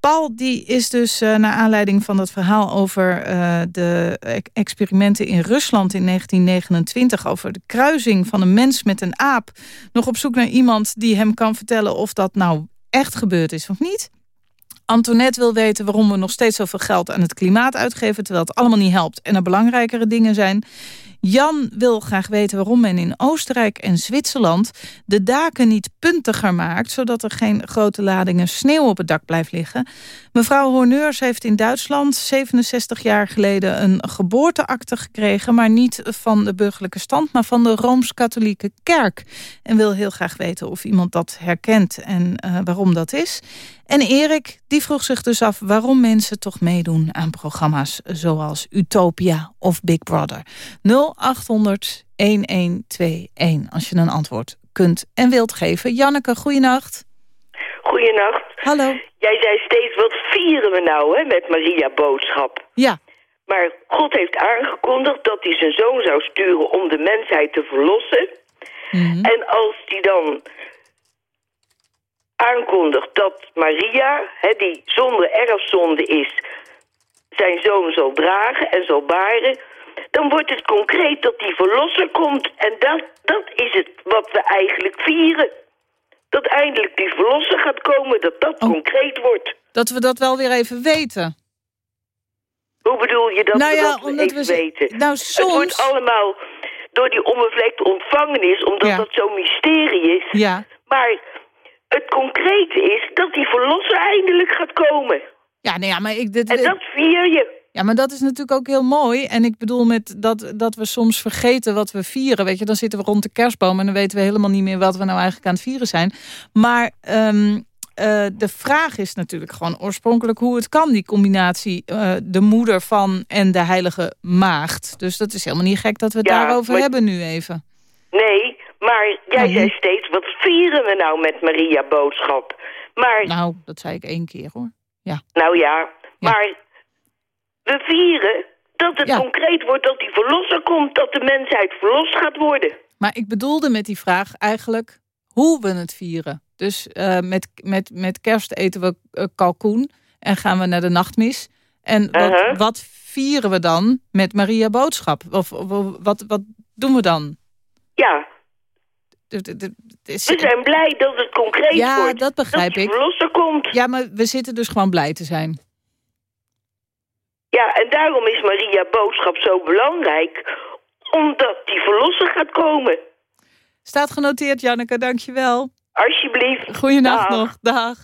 Paul die is dus naar aanleiding van dat verhaal over de experimenten in Rusland in 1929... over de kruising van een mens met een aap... nog op zoek naar iemand die hem kan vertellen of dat nou echt gebeurd is of niet. Antoinette wil weten waarom we nog steeds zoveel geld aan het klimaat uitgeven... terwijl het allemaal niet helpt en er belangrijkere dingen zijn. Jan wil graag weten waarom men in Oostenrijk en Zwitserland... de daken niet puntiger maakt... zodat er geen grote ladingen sneeuw op het dak blijft liggen. Mevrouw Horneurs heeft in Duitsland 67 jaar geleden... een geboorteakte gekregen, maar niet van de burgerlijke stand... maar van de Rooms-Katholieke Kerk. En wil heel graag weten of iemand dat herkent en uh, waarom dat is. En Erik die vroeg zich dus af waarom mensen toch meedoen aan programma's zoals Utopia of Big Brother. 0800 1121 als je een antwoord kunt en wilt geven. Janneke, goeienacht. Goeienacht. Hallo. Jij zei steeds, wat vieren we nou hè, met Maria Boodschap? Ja. Maar God heeft aangekondigd dat hij zijn zoon zou sturen om de mensheid te verlossen. Mhm. En als die dan aankondigt dat Maria, hè, die zonder erfzonde is, zijn zoon zal dragen en zal baren, dan wordt het concreet dat die verlosser komt. En dat, dat is het wat we eigenlijk vieren. Dat eindelijk die verlosser gaat komen, dat dat Oh. concreet wordt. Dat we dat wel weer even weten. Hoe bedoel je dat Nou we ja, dat omdat even we weten? nou, Het soms- wordt allemaal door die onbevlekte ontvangenis, omdat Ja. dat zo'n mysterie is. Ja. Maar het concrete is dat die verlosser eindelijk gaat komen. Ja, nee, ja, maar ik... Dit, En dat vier je. Ja, maar dat is natuurlijk ook heel mooi. En ik bedoel met dat, dat we soms vergeten wat we vieren. Weet je, dan zitten we rond de kerstboom en dan weten we helemaal niet meer wat we nou eigenlijk aan het vieren zijn. Maar ehm, eh, de vraag is natuurlijk gewoon oorspronkelijk hoe het kan, die combinatie. eh, de moeder van en de heilige maagd. Dus dat is helemaal niet gek dat we het Ja, daarover maar- hebben nu even. Nee, maar jij Nee. zei steeds, wat vieren we nou met Maria Boodschap? Maar, nou, Nou, dat zei ik één keer hoor. Ja. ja, maar we vieren dat het Ja. concreet wordt dat die verlosser komt, dat de mensheid verlost gaat worden. Maar ik bedoelde met die vraag eigenlijk hoe we het vieren. Dus eh, met, met, met kerst eten we eh, kalkoen en gaan we naar de nachtmis. En wat, wat vieren we dan met Maria Boodschap? Of, of wat, wat doen we dan? Ja, Het- het- het is- we zijn blij dat het concreet Ja, wordt. dat begrijp dat ik. verlosser komt. Ja, maar we zitten dus gewoon blij te zijn. Ja, en daarom is Maria Boodschap zo belangrijk, omdat die verlosser gaat komen. Staat genoteerd, Janneke, dankjewel. Alsjeblieft. Goeienacht Dag. nog, dag.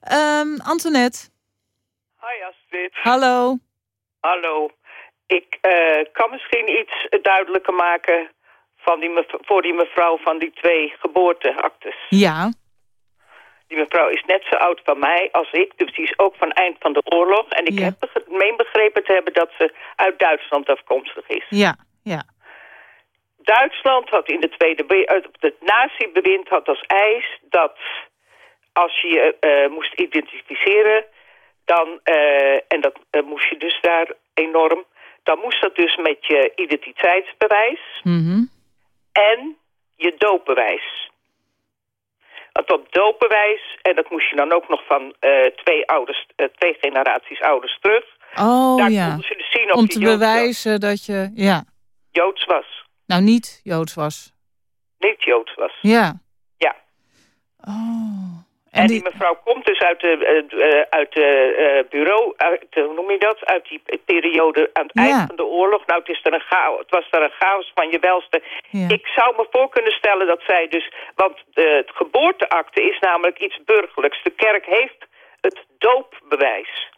Ehm, Antoinette, Hi Astrid. hallo. Hallo. Ik eh, kan misschien iets duidelijker maken van die voor die mevrouw van die twee geboorteactes. Ja, Die mevrouw is net zo oud van mij als ik, dus die is ook van eind van de oorlog. En ik Ja. heb meen begrepen te hebben dat ze uit Duitsland afkomstig is. ja, ja. Duitsland had in de tweede het nazi-bewind had als eis dat als je je eh, moest identificeren, dan eh, en dat eh, moest je dus daar enorm, dan moest dat dus met je identiteitsbewijs Mhm. En je doopbewijs. Want op doopbewijs, en dat moest je dan ook nog van eh, twee, ouders, eh, twee generaties ouders terug. Oh daar ja. ze dus zien Om te was- bewijzen dat je... Ja. Joods was. Nou, niet Joods was. Niet Joods was. Ja. Ja. Oh. En, die... mevrouw komt dus uit de, eh, eh, uit de eh, bureau, uit, hoe noem je dat? Uit die periode aan het Ja. eind van de oorlog. Nou, het, is er een chaos, het was er een chaos van je welste. Ja. Ik zou me voor kunnen stellen dat zij dus... Want de, het geboorteakte is namelijk iets burgerlijks. De kerk heeft het doopbewijs.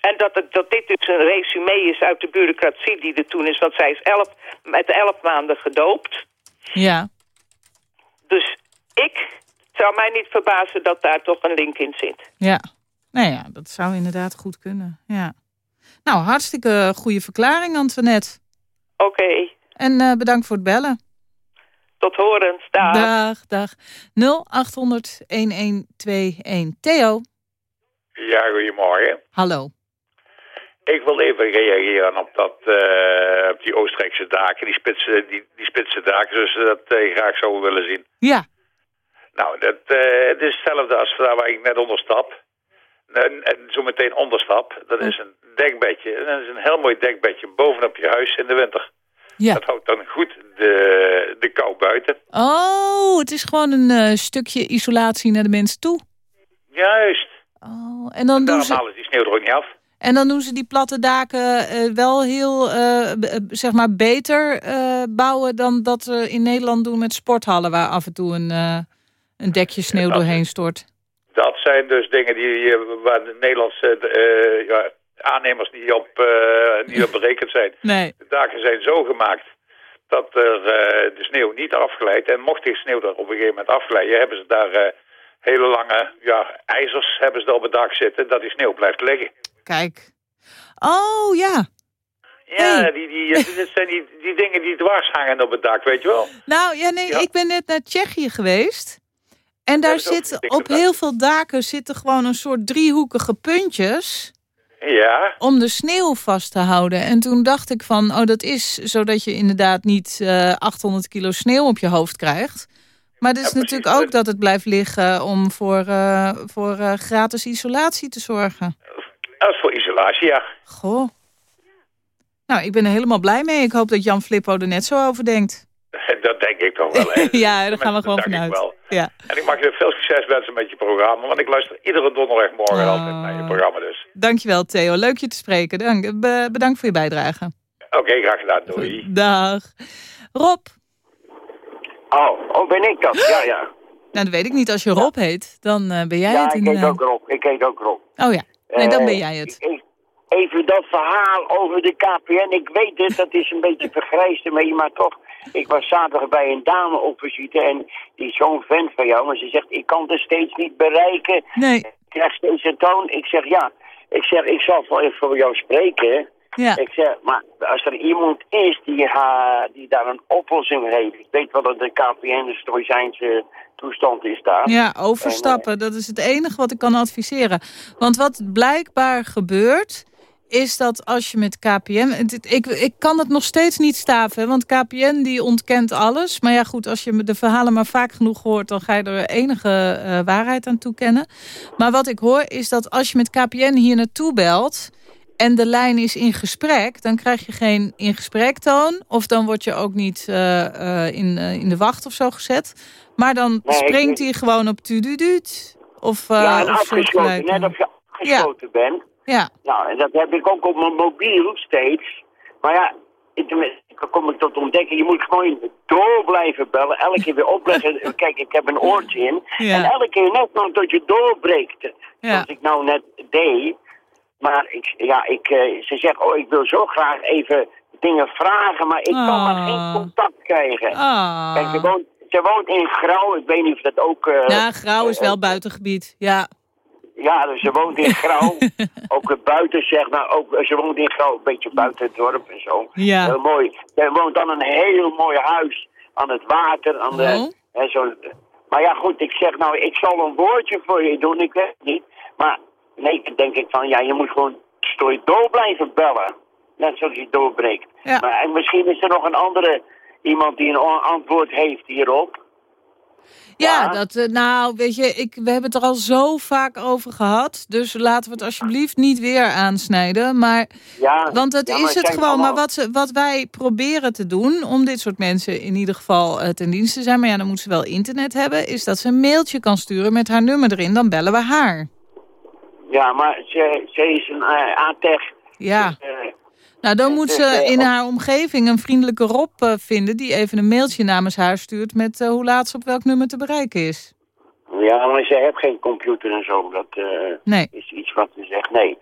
En dat, het, dat dit dus een resume is uit de bureaucratie die er toen is. Want zij is elf, met elf maanden gedoopt. Ja. Dus ik zou mij niet verbazen dat daar toch een link in zit. Ja. Nou ja, dat zou inderdaad goed kunnen. Ja. Nou, hartstikke goede verklaring, Antoinette. Oké, En eh, bedankt voor het bellen. tot horens. Dag. Dag, dag. 0800 1121. Theo, Ja, goedemorgen. hallo. Ik wil even reageren op, dat, eh, op die Oostenrijkse daken, die spitse, die, die spitse daken, zoals ze dat eh, graag zouden willen zien. Ja. Nou, dat, eh, het is hetzelfde als daar waar ik net onder stap. En, en zo meteen onderstap, dat is een dekbedje. En dat is een heel mooi dekbedje bovenop je huis in de winter. Ja. Dat houdt dan goed de, de kou buiten. Oh, het is gewoon een eh, stukje isolatie naar de mensen toe. Juist. Oh, en dan doen ze... halen ze die sneeuw er ook niet af. En dan doen ze die platte daken eh, wel heel, zeg maar, beter bouwen dan dat we in Nederland doen met sporthallen waar af en toe een, een dekje sneeuw doorheen stort. Dat zijn dus dingen die, eh, waar de Nederlandse eh, ja, aannemers niet op, eh, niet op berekend zijn. Nee. De daken zijn zo gemaakt dat er eh, de sneeuw niet afglijdt. En mocht die sneeuw er op een gegeven moment afglijden, hebben ze daar eh, hele lange ja, ijzers hebben ze op het dak zitten, dat die sneeuw blijft liggen. Kijk. Oh, ja. Ja, die, die, dit zijn die, die dingen die dwars hangen op het dak, weet je wel. Nou, ja, nee, ik ben net naar Tsjechië geweest. En daar dikke op heel veel daken zitten gewoon een soort driehoekige puntjes Ja, om de sneeuw vast te houden. En toen dacht ik van, oh, dat is zodat je inderdaad niet eh 800 kilo sneeuw op je hoofd krijgt. Maar het is natuurlijk ook dat het blijft liggen om voor, eh, voor eh, gratis isolatie te zorgen. is voor isolatie, ja. Goh. Nou, ik ben er helemaal blij mee. Ik hoop dat Jan Flippo er net zo over denkt. Dat denk ik toch wel. hè. ja, daar gaan we gewoon ik vanuit. Ja. En ik mag je veel succes wensen met je programma, want ik luister iedere donderdagmorgen Oh. altijd naar je programma dus. Dankjewel, Theo. Leuk je te spreken. Dank, be- bedankt voor je bijdrage. Oké, graag gedaan. Doei. Dag. Rob. Oh, oh, ben ik dat? Ja, ja. Nou, dat weet ik niet. Als je Rob heet, dan eh, ben jij ja, het. ik in, heet eh, ook Rob. Ik heet ook Rob. Oh ja. Nee, dan Eh, ben jij het. Even dat verhaal over de KPN. Ik weet het, dat is een beetje vergrijsd ermee, maar toch. Ik was zaterdag bij een dame op visite en die is zo'n fan van jou. Maar ze zegt, ik kan het steeds niet bereiken. Nee. Ik krijg steeds een toon. Ik zeg, ja. Ik zeg, ik zal wel even voor jou spreken. Ja. Ik zeg, maar als er iemand is die, die daar een oplossing heeft. Ik weet wel dat de KPN een stoïcijnse toestand is daar. Ja, overstappen. Dat is het enige wat ik kan adviseren. Want wat blijkbaar gebeurt, is dat als je met KPN... het- Ik, ik kan het nog steeds niet staven, want KPN die ontkent alles. Maar ja, goed, als je de verhalen maar vaak genoeg hoort... dan ga je er enige eh, waarheid aan toekennen. Maar wat ik hoor is dat als je met KPN hier naartoe belt... en de lijn is in gesprek, dan krijg je geen in gesprektoon... of dan word je ook niet eh, eh, in, in de wacht of zo gezet... Maar dan Nee, springt hij gewoon op tududuut. Of, ja, en of afgesloten. Net of je afgesloten bent. Ja. Nou, en dat heb ik ook op mijn mobiel steeds. Maar ja, dan kom ik tot ontdekken, je moet gewoon door blijven bellen. Elke keer weer opleggen. Kijk, ik heb een oortje in. Ja. En elke keer net nog tot je doorbreekt. Ja. Zoals ik nou net deed. Maar ik, ja, ik, eh, ze zegt, oh, ik wil zo graag even dingen vragen, maar ik kan maar geen contact krijgen. Ah. Kijk, ze woont, ze woont in Grauw. Ik weet niet of dat ook... eh, Ja, Grauw is eh, wel buitengebied. Ja. Ja, dus ze woont in Grauw. ook buiten, zeg maar. Ook, ze woont in Grauw, een beetje buiten het dorp en zo. Ja. Heel mooi. Ze woont dan een heel mooi huis aan het water. Aan de, Oh. hè, zo. Maar ja, goed, ik zeg nou, ik zal een woordje voor je doen, ik weet het niet. Maar nee, dan denk ik van, ja, je moet gewoon stooi door blijven bellen. Net zoals je doorbreekt. Ja. Maar en misschien is er nog een andere iemand die een antwoord heeft hierop. Ja, dat, eh, nou, weet je, ik, we hebben het er al zo vaak over gehad. Dus laten we het alsjeblieft niet weer aansnijden. Maar, Ja, want ja, maar is het gewoon. Maar wat, wat wij proberen te doen, om dit soort mensen in ieder geval eh, ten dienste te zijn... maar ja, dan moet ze wel internet hebben... is dat ze een mailtje kan sturen met haar nummer erin. Dan bellen we haar. Ja, maar ze, ze is een uh, ATEG. Ja. eh, Nou, dan moet dus, ze eh, in haar omgeving een vriendelijke Rob eh, vinden... die even een mailtje namens haar stuurt met eh, hoe laat ze op welk nummer te bereiken is. Ja, maar ze heeft geen computer en zo. Dat Nee. is iets wat ze zegt. Nee,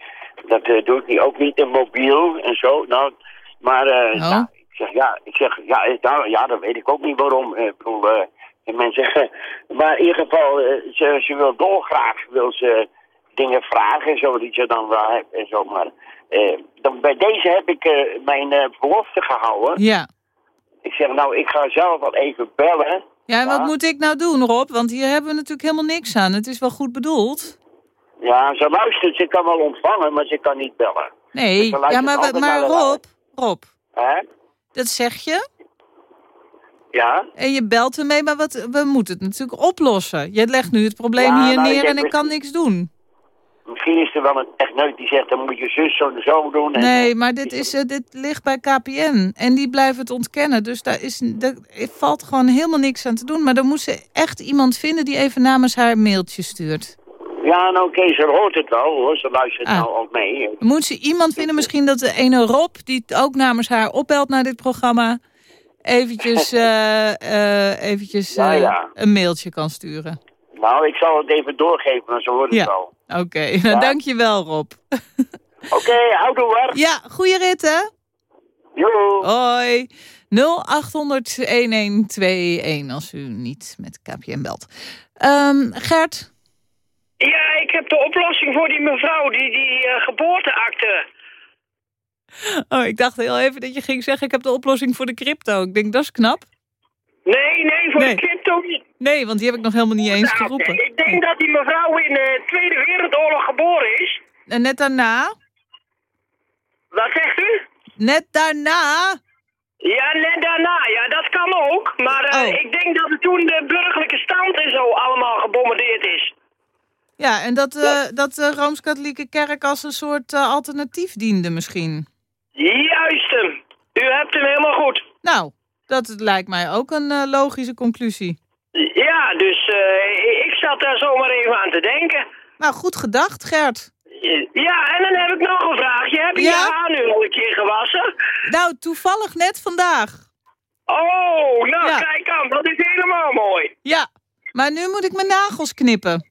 dat eh, doet hij ook niet in mobiel en zo. Nou, maar Oh. nou, ik zeg ja, ik zeg ja, nou, ja, dat weet ik ook niet waarom. Ik bedoel, mensen, maar in ieder geval, ze, ze wil dolgraag wil ze dingen vragen en zo die ze dan wel heeft en zo. Maar dan, bij deze heb ik eh, mijn eh, belofte gehouden. Ja. Ik zeg nou, ik ga zelf wel even bellen. Ja, en wat moet ik nou doen, Rob? Want hier hebben we natuurlijk helemaal niks aan. Het is wel goed bedoeld. Ja, ze luistert, ze kan wel ontvangen, maar ze kan niet bellen. Nee, Dus ja, maar, maar Rob, Rob, Hè? dat zeg je. Ja? En je belt ermee, maar wat, we moeten het natuurlijk oplossen. Je legt nu het probleem Ja, hier nou, neer en ik kan niks doen. Misschien is er wel een techneut die zegt, dan moet je zus zo en zo doen. En, Nee, maar dit, is, eh, dit ligt bij KPN. En die blijven het ontkennen. Dus daar, is, daar valt gewoon helemaal niks aan te doen. Maar dan moet ze echt iemand vinden die even namens haar een mailtje stuurt. Ja, nou oké, ze hoort het wel hoor, ze luistert Ah. nou ook mee. Moet ze iemand vinden, misschien dat de ene Rob... die ook namens haar opbelt naar dit programma... eventjes, eh, eh, eventjes Ja, ja. een mailtje kan sturen. Nou, ik zal het even doorgeven, maar ze hoort het Ja. wel. Oké, nou dankjewel Rob. Oké, houdoe hoor. Ja, goeie rit hè? Jo. Hoi. 0800-1121 als u niet met KPN belt. Ehm, Gert? Ja, ik heb de oplossing voor die mevrouw, die, die eh, geboorteakte. Oh, ik dacht heel even dat je ging zeggen... ik heb de oplossing voor de crypto. Ik denk, dat is knap. Nee, nee, voor Nee. de crypto niet. Nee, want die heb ik nog helemaal niet eens Nou, geroepen. Ik denk dat die mevrouw in de Tweede Wereldoorlog geboren is. En net daarna? Wat zegt u? Net daarna? Ja, net daarna. Ja, dat kan ook. Maar eh, Oh. ik denk dat het toen de burgerlijke stand en zo allemaal gebombardeerd is. Ja, en dat, eh, dat de Rooms-Katholieke Kerk als een soort eh, alternatief diende misschien. Juist hem. U hebt hem helemaal goed. Nou, dat lijkt mij ook een eh, logische conclusie. Ja, dus eh, ik zat daar zomaar even aan te denken. Nou, goed gedacht, Gert. Ja, en dan heb ik nog een vraagje. Heb je Ja? je haar nu al een keer gewassen? Nou, toevallig net vandaag. Oh, nou Ja. kijk aan, dat is helemaal mooi. Ja, maar nu moet ik mijn nagels knippen.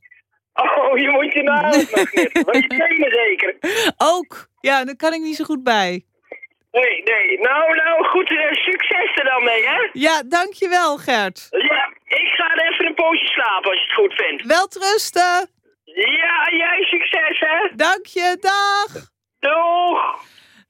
Oh, je moet je nagels nog knippen. Van je tenen zeker. Ook. Ja, daar kan ik niet zo goed bij. Nee, nee. Nou, nou, goed eh, succes er dan mee, hè? Ja, dankjewel, Gert. Ja, ik ga er even een poosje slapen als je het goed vindt. Welterusten. Ja, jij succes, hè? Dank je, dag. Doeg.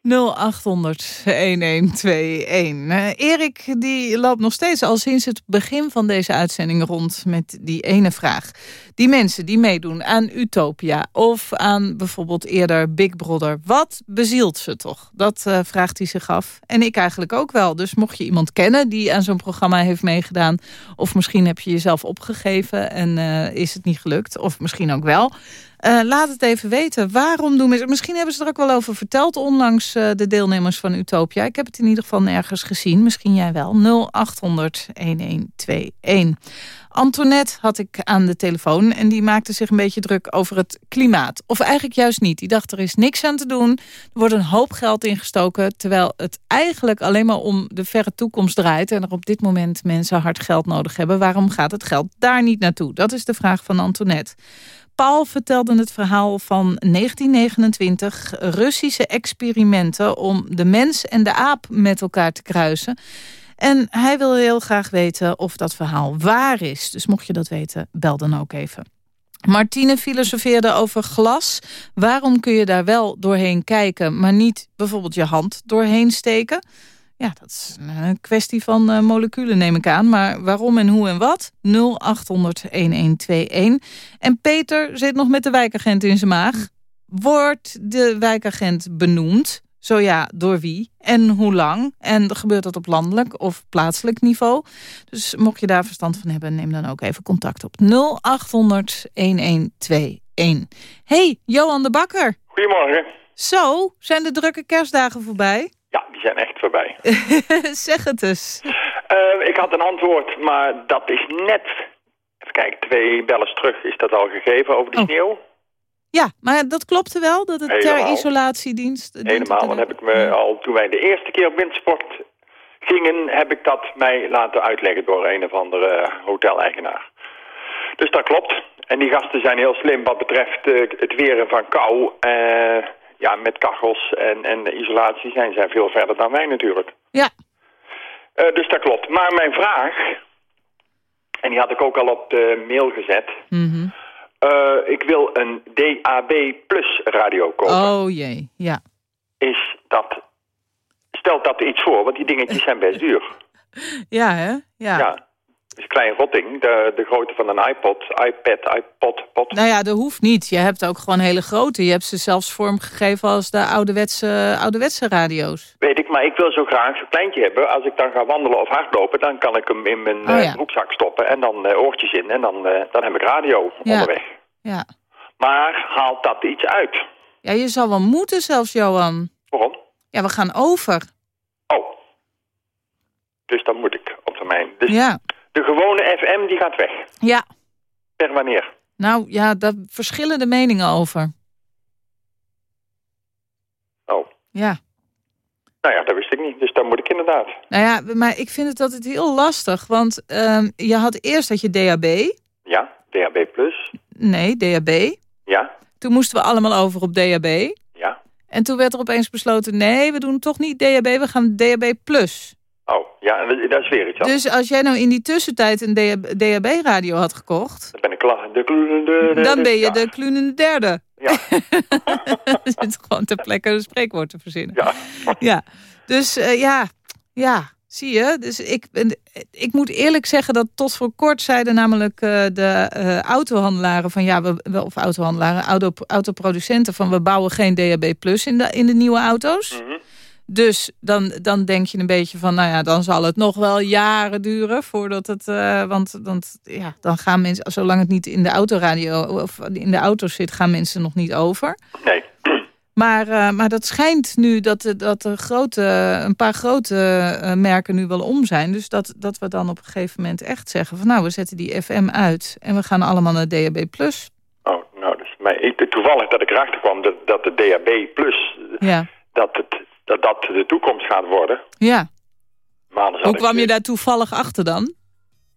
0800 1121. Eh, Erik die loopt nog steeds al sinds het begin van deze uitzending rond met die ene vraag. Die mensen die meedoen aan Utopia of aan bijvoorbeeld eerder Big Brother. Wat bezielt ze toch? Dat eh, vraagt hij zich af. En ik eigenlijk ook wel. Dus mocht je iemand kennen die aan zo'n programma heeft meegedaan... of misschien heb je jezelf opgegeven en eh, is het niet gelukt. Of misschien ook wel. Eh, laat het even weten. Waarom doen mensen... Misschien hebben ze er ook wel over verteld onlangs eh, de deelnemers van Utopia. Ik heb het in ieder geval nergens gezien. Misschien jij wel. 0800 1121. Antoinette had ik aan de telefoon en die maakte zich een beetje druk over het klimaat. Of eigenlijk juist niet. Die dacht er is niks aan te doen. Er wordt een hoop geld ingestoken terwijl het eigenlijk alleen maar om de verre toekomst draait en er op dit moment mensen hard geld nodig hebben. Waarom gaat het geld daar niet naartoe? Dat is de vraag van Antoinette. Paul vertelde het verhaal van 1929, Russische experimenten om de mens en de aap met elkaar te kruisen. En hij wil heel graag weten of dat verhaal waar is. Dus mocht je dat weten, bel dan ook even. Martine filosofeerde over glas. Waarom kun je daar wel doorheen kijken, maar niet bijvoorbeeld je hand doorheen steken? Ja, dat is een kwestie van uh, moleculen neem ik aan. Maar waarom en hoe en wat? 0800-1121. En Peter zit nog met de wijkagent in zijn maag. Wordt de wijkagent benoemd? Zo ja, door wie en hoe lang? En gebeurt dat op landelijk of plaatselijk niveau? Dus mocht je daar verstand van hebben, neem dan ook even contact op 0800 1121. Hey, Johan de Bakker. Goedemorgen. Zo, zijn de drukke kerstdagen voorbij? Ja, die zijn echt voorbij. zeg het eens. Uh, ik had een antwoord, maar dat is net... Even kijken, twee bellen terug is dat al gegeven over de oh. sneeuw. Ja, maar dat klopte wel, dat het Helemaal. ter isolatiedienst... Helemaal, want heb ik me al, toen wij de eerste keer op windsport gingen, heb ik dat mij laten uitleggen door een of andere hoteleigenaar. Dus dat klopt. En die gasten zijn heel slim wat betreft uh, het weren van kou. Uh, ja, met kachels en, en isolatie zijn zij veel verder dan wij natuurlijk. Ja. Uh, dus dat klopt. Maar mijn vraag, en die had ik ook al op de mail gezet... Mm -hmm. Uh, ik wil een DAB Plus radio kopen. Oh jee, ja. Is dat... Stelt dat iets voor, want die dingetjes zijn best duur. Ja, hè? Ja. ja. Is een klein rotting, de, de grootte van een iPod, iPad, iPod, pot. Nou ja, dat hoeft niet. Je hebt ook gewoon hele grote. Je hebt ze zelfs vormgegeven als de ouderwetse, ouderwetse radio's. Weet ik, maar ik wil zo graag zo'n kleintje hebben. Als ik dan ga wandelen of hardlopen, dan kan ik hem in mijn oh, ja. uh, broekzak stoppen en dan uh, oortjes in. En dan, uh, dan heb ik radio ja. onderweg. Ja. Maar haalt dat iets uit? Ja, je zal wel moeten zelfs, Johan. Waarom? Ja, we gaan over. Oh. Dus dan moet ik op termijn. Dus Ja. De gewone FM die gaat weg. Ja. Per wanneer? Nou ja, daar verschillen de meningen over. Oh. Ja. Nou ja, dat wist ik niet. Dus dan moet ik inderdaad. Nou ja, maar ik vind het altijd heel lastig. Want ehm, je had eerst dat je DAB. Ja, DHB+. Plus. Nee, DAB. Ja. Toen moesten we allemaal over op DAB. Ja. En toen werd er opeens besloten... nee, we doen toch niet DAB, we gaan DAB+. Plus. Oh, ja, en dat- is weer iets anders. Dus als jij nou in die tussentijd een DAB-radio had gekocht... Dan ben ik klaar. De, dan ben je de klunende derde. Ja. Het is gewoon ter plekke een spreekwoord te verzinnen. Ja. ja. Dus eh, ja, ja, zie je. Dus ik, ik moet eerlijk zeggen dat tot voor kort zeiden namelijk eh, de eh, autohandelaren van ja, we, of autohandelaren, auto, autoproducenten van we bouwen geen DAB Plus in de, in de nieuwe auto's. Mhm. Dus dan, dan denk je een beetje van, nou ja, dan zal het nog wel jaren duren voordat het, eh, want, want ja, dan gaan mensen, zolang het niet in de autoradio of in de auto zit, gaan mensen nog niet over. Nee. Maar, eh, maar dat schijnt nu dat, de- dat de grote, een paar grote eh, merken nu wel om zijn. Dus dat, dat we dan op een gegeven moment echt zeggen van nou, we zetten die FM uit en we gaan allemaal naar DAB+. Oh, nou, dus, maar ik, toevallig dat ik erachter kwam dat, dat de DHB Plus, Ja, dat, het, dat dat de toekomst gaat worden. ja. Hoe kwam ik, je daar toevallig achter dan?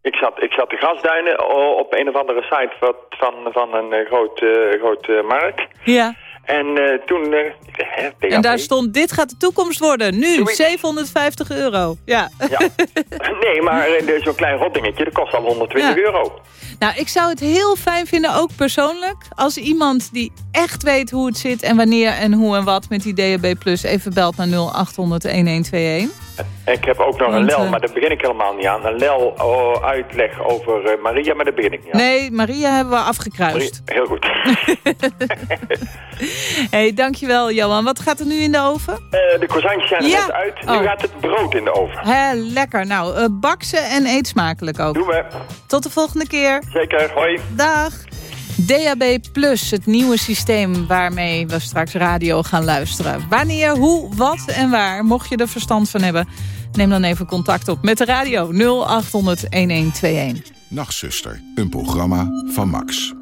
Ik zat, ik zat de gasduinen o- op een of andere site wat, van, van een eh, groot, eh, groot eh, markt. Ja. En eh, toen... eh? En daar stond, dit gaat de toekomst worden. Nu, Zoiets. 750 euro. Ja. Nee, maar eh, zo'n klein rotdingetje, dat kost al 120 Ja. euro. Nou, ik zou het heel fijn vinden, ook persoonlijk... als iemand die echt weet hoe het zit en wanneer en hoe en wat... met die DHB Plus even belt naar 0800-1121. Ik heb ook nog een lel, eh, maar daar begin ik helemaal niet aan. Een lel oh, uitleg over eh, Maria, maar daar begin ik niet aan. Nee, Maria hebben we afgekruist. Heel goed. hey, dankjewel Johan. Wat gaat er nu in de oven? Eh, de croissantjes zijn er Ja. net uit. Nu Oh. gaat het brood in de oven. Hé, lekker. Nou, eh, bak ze en eet smakelijk ook. Doen we. Tot de volgende keer. Zeker, hoi. Dag. DAB Plus, het nieuwe systeem waarmee we straks radio gaan luisteren. Wanneer, hoe, wat en waar, mocht je er verstand van hebben... neem dan even contact op met de radio 0800 1121. Nachtzuster, een programma van Max.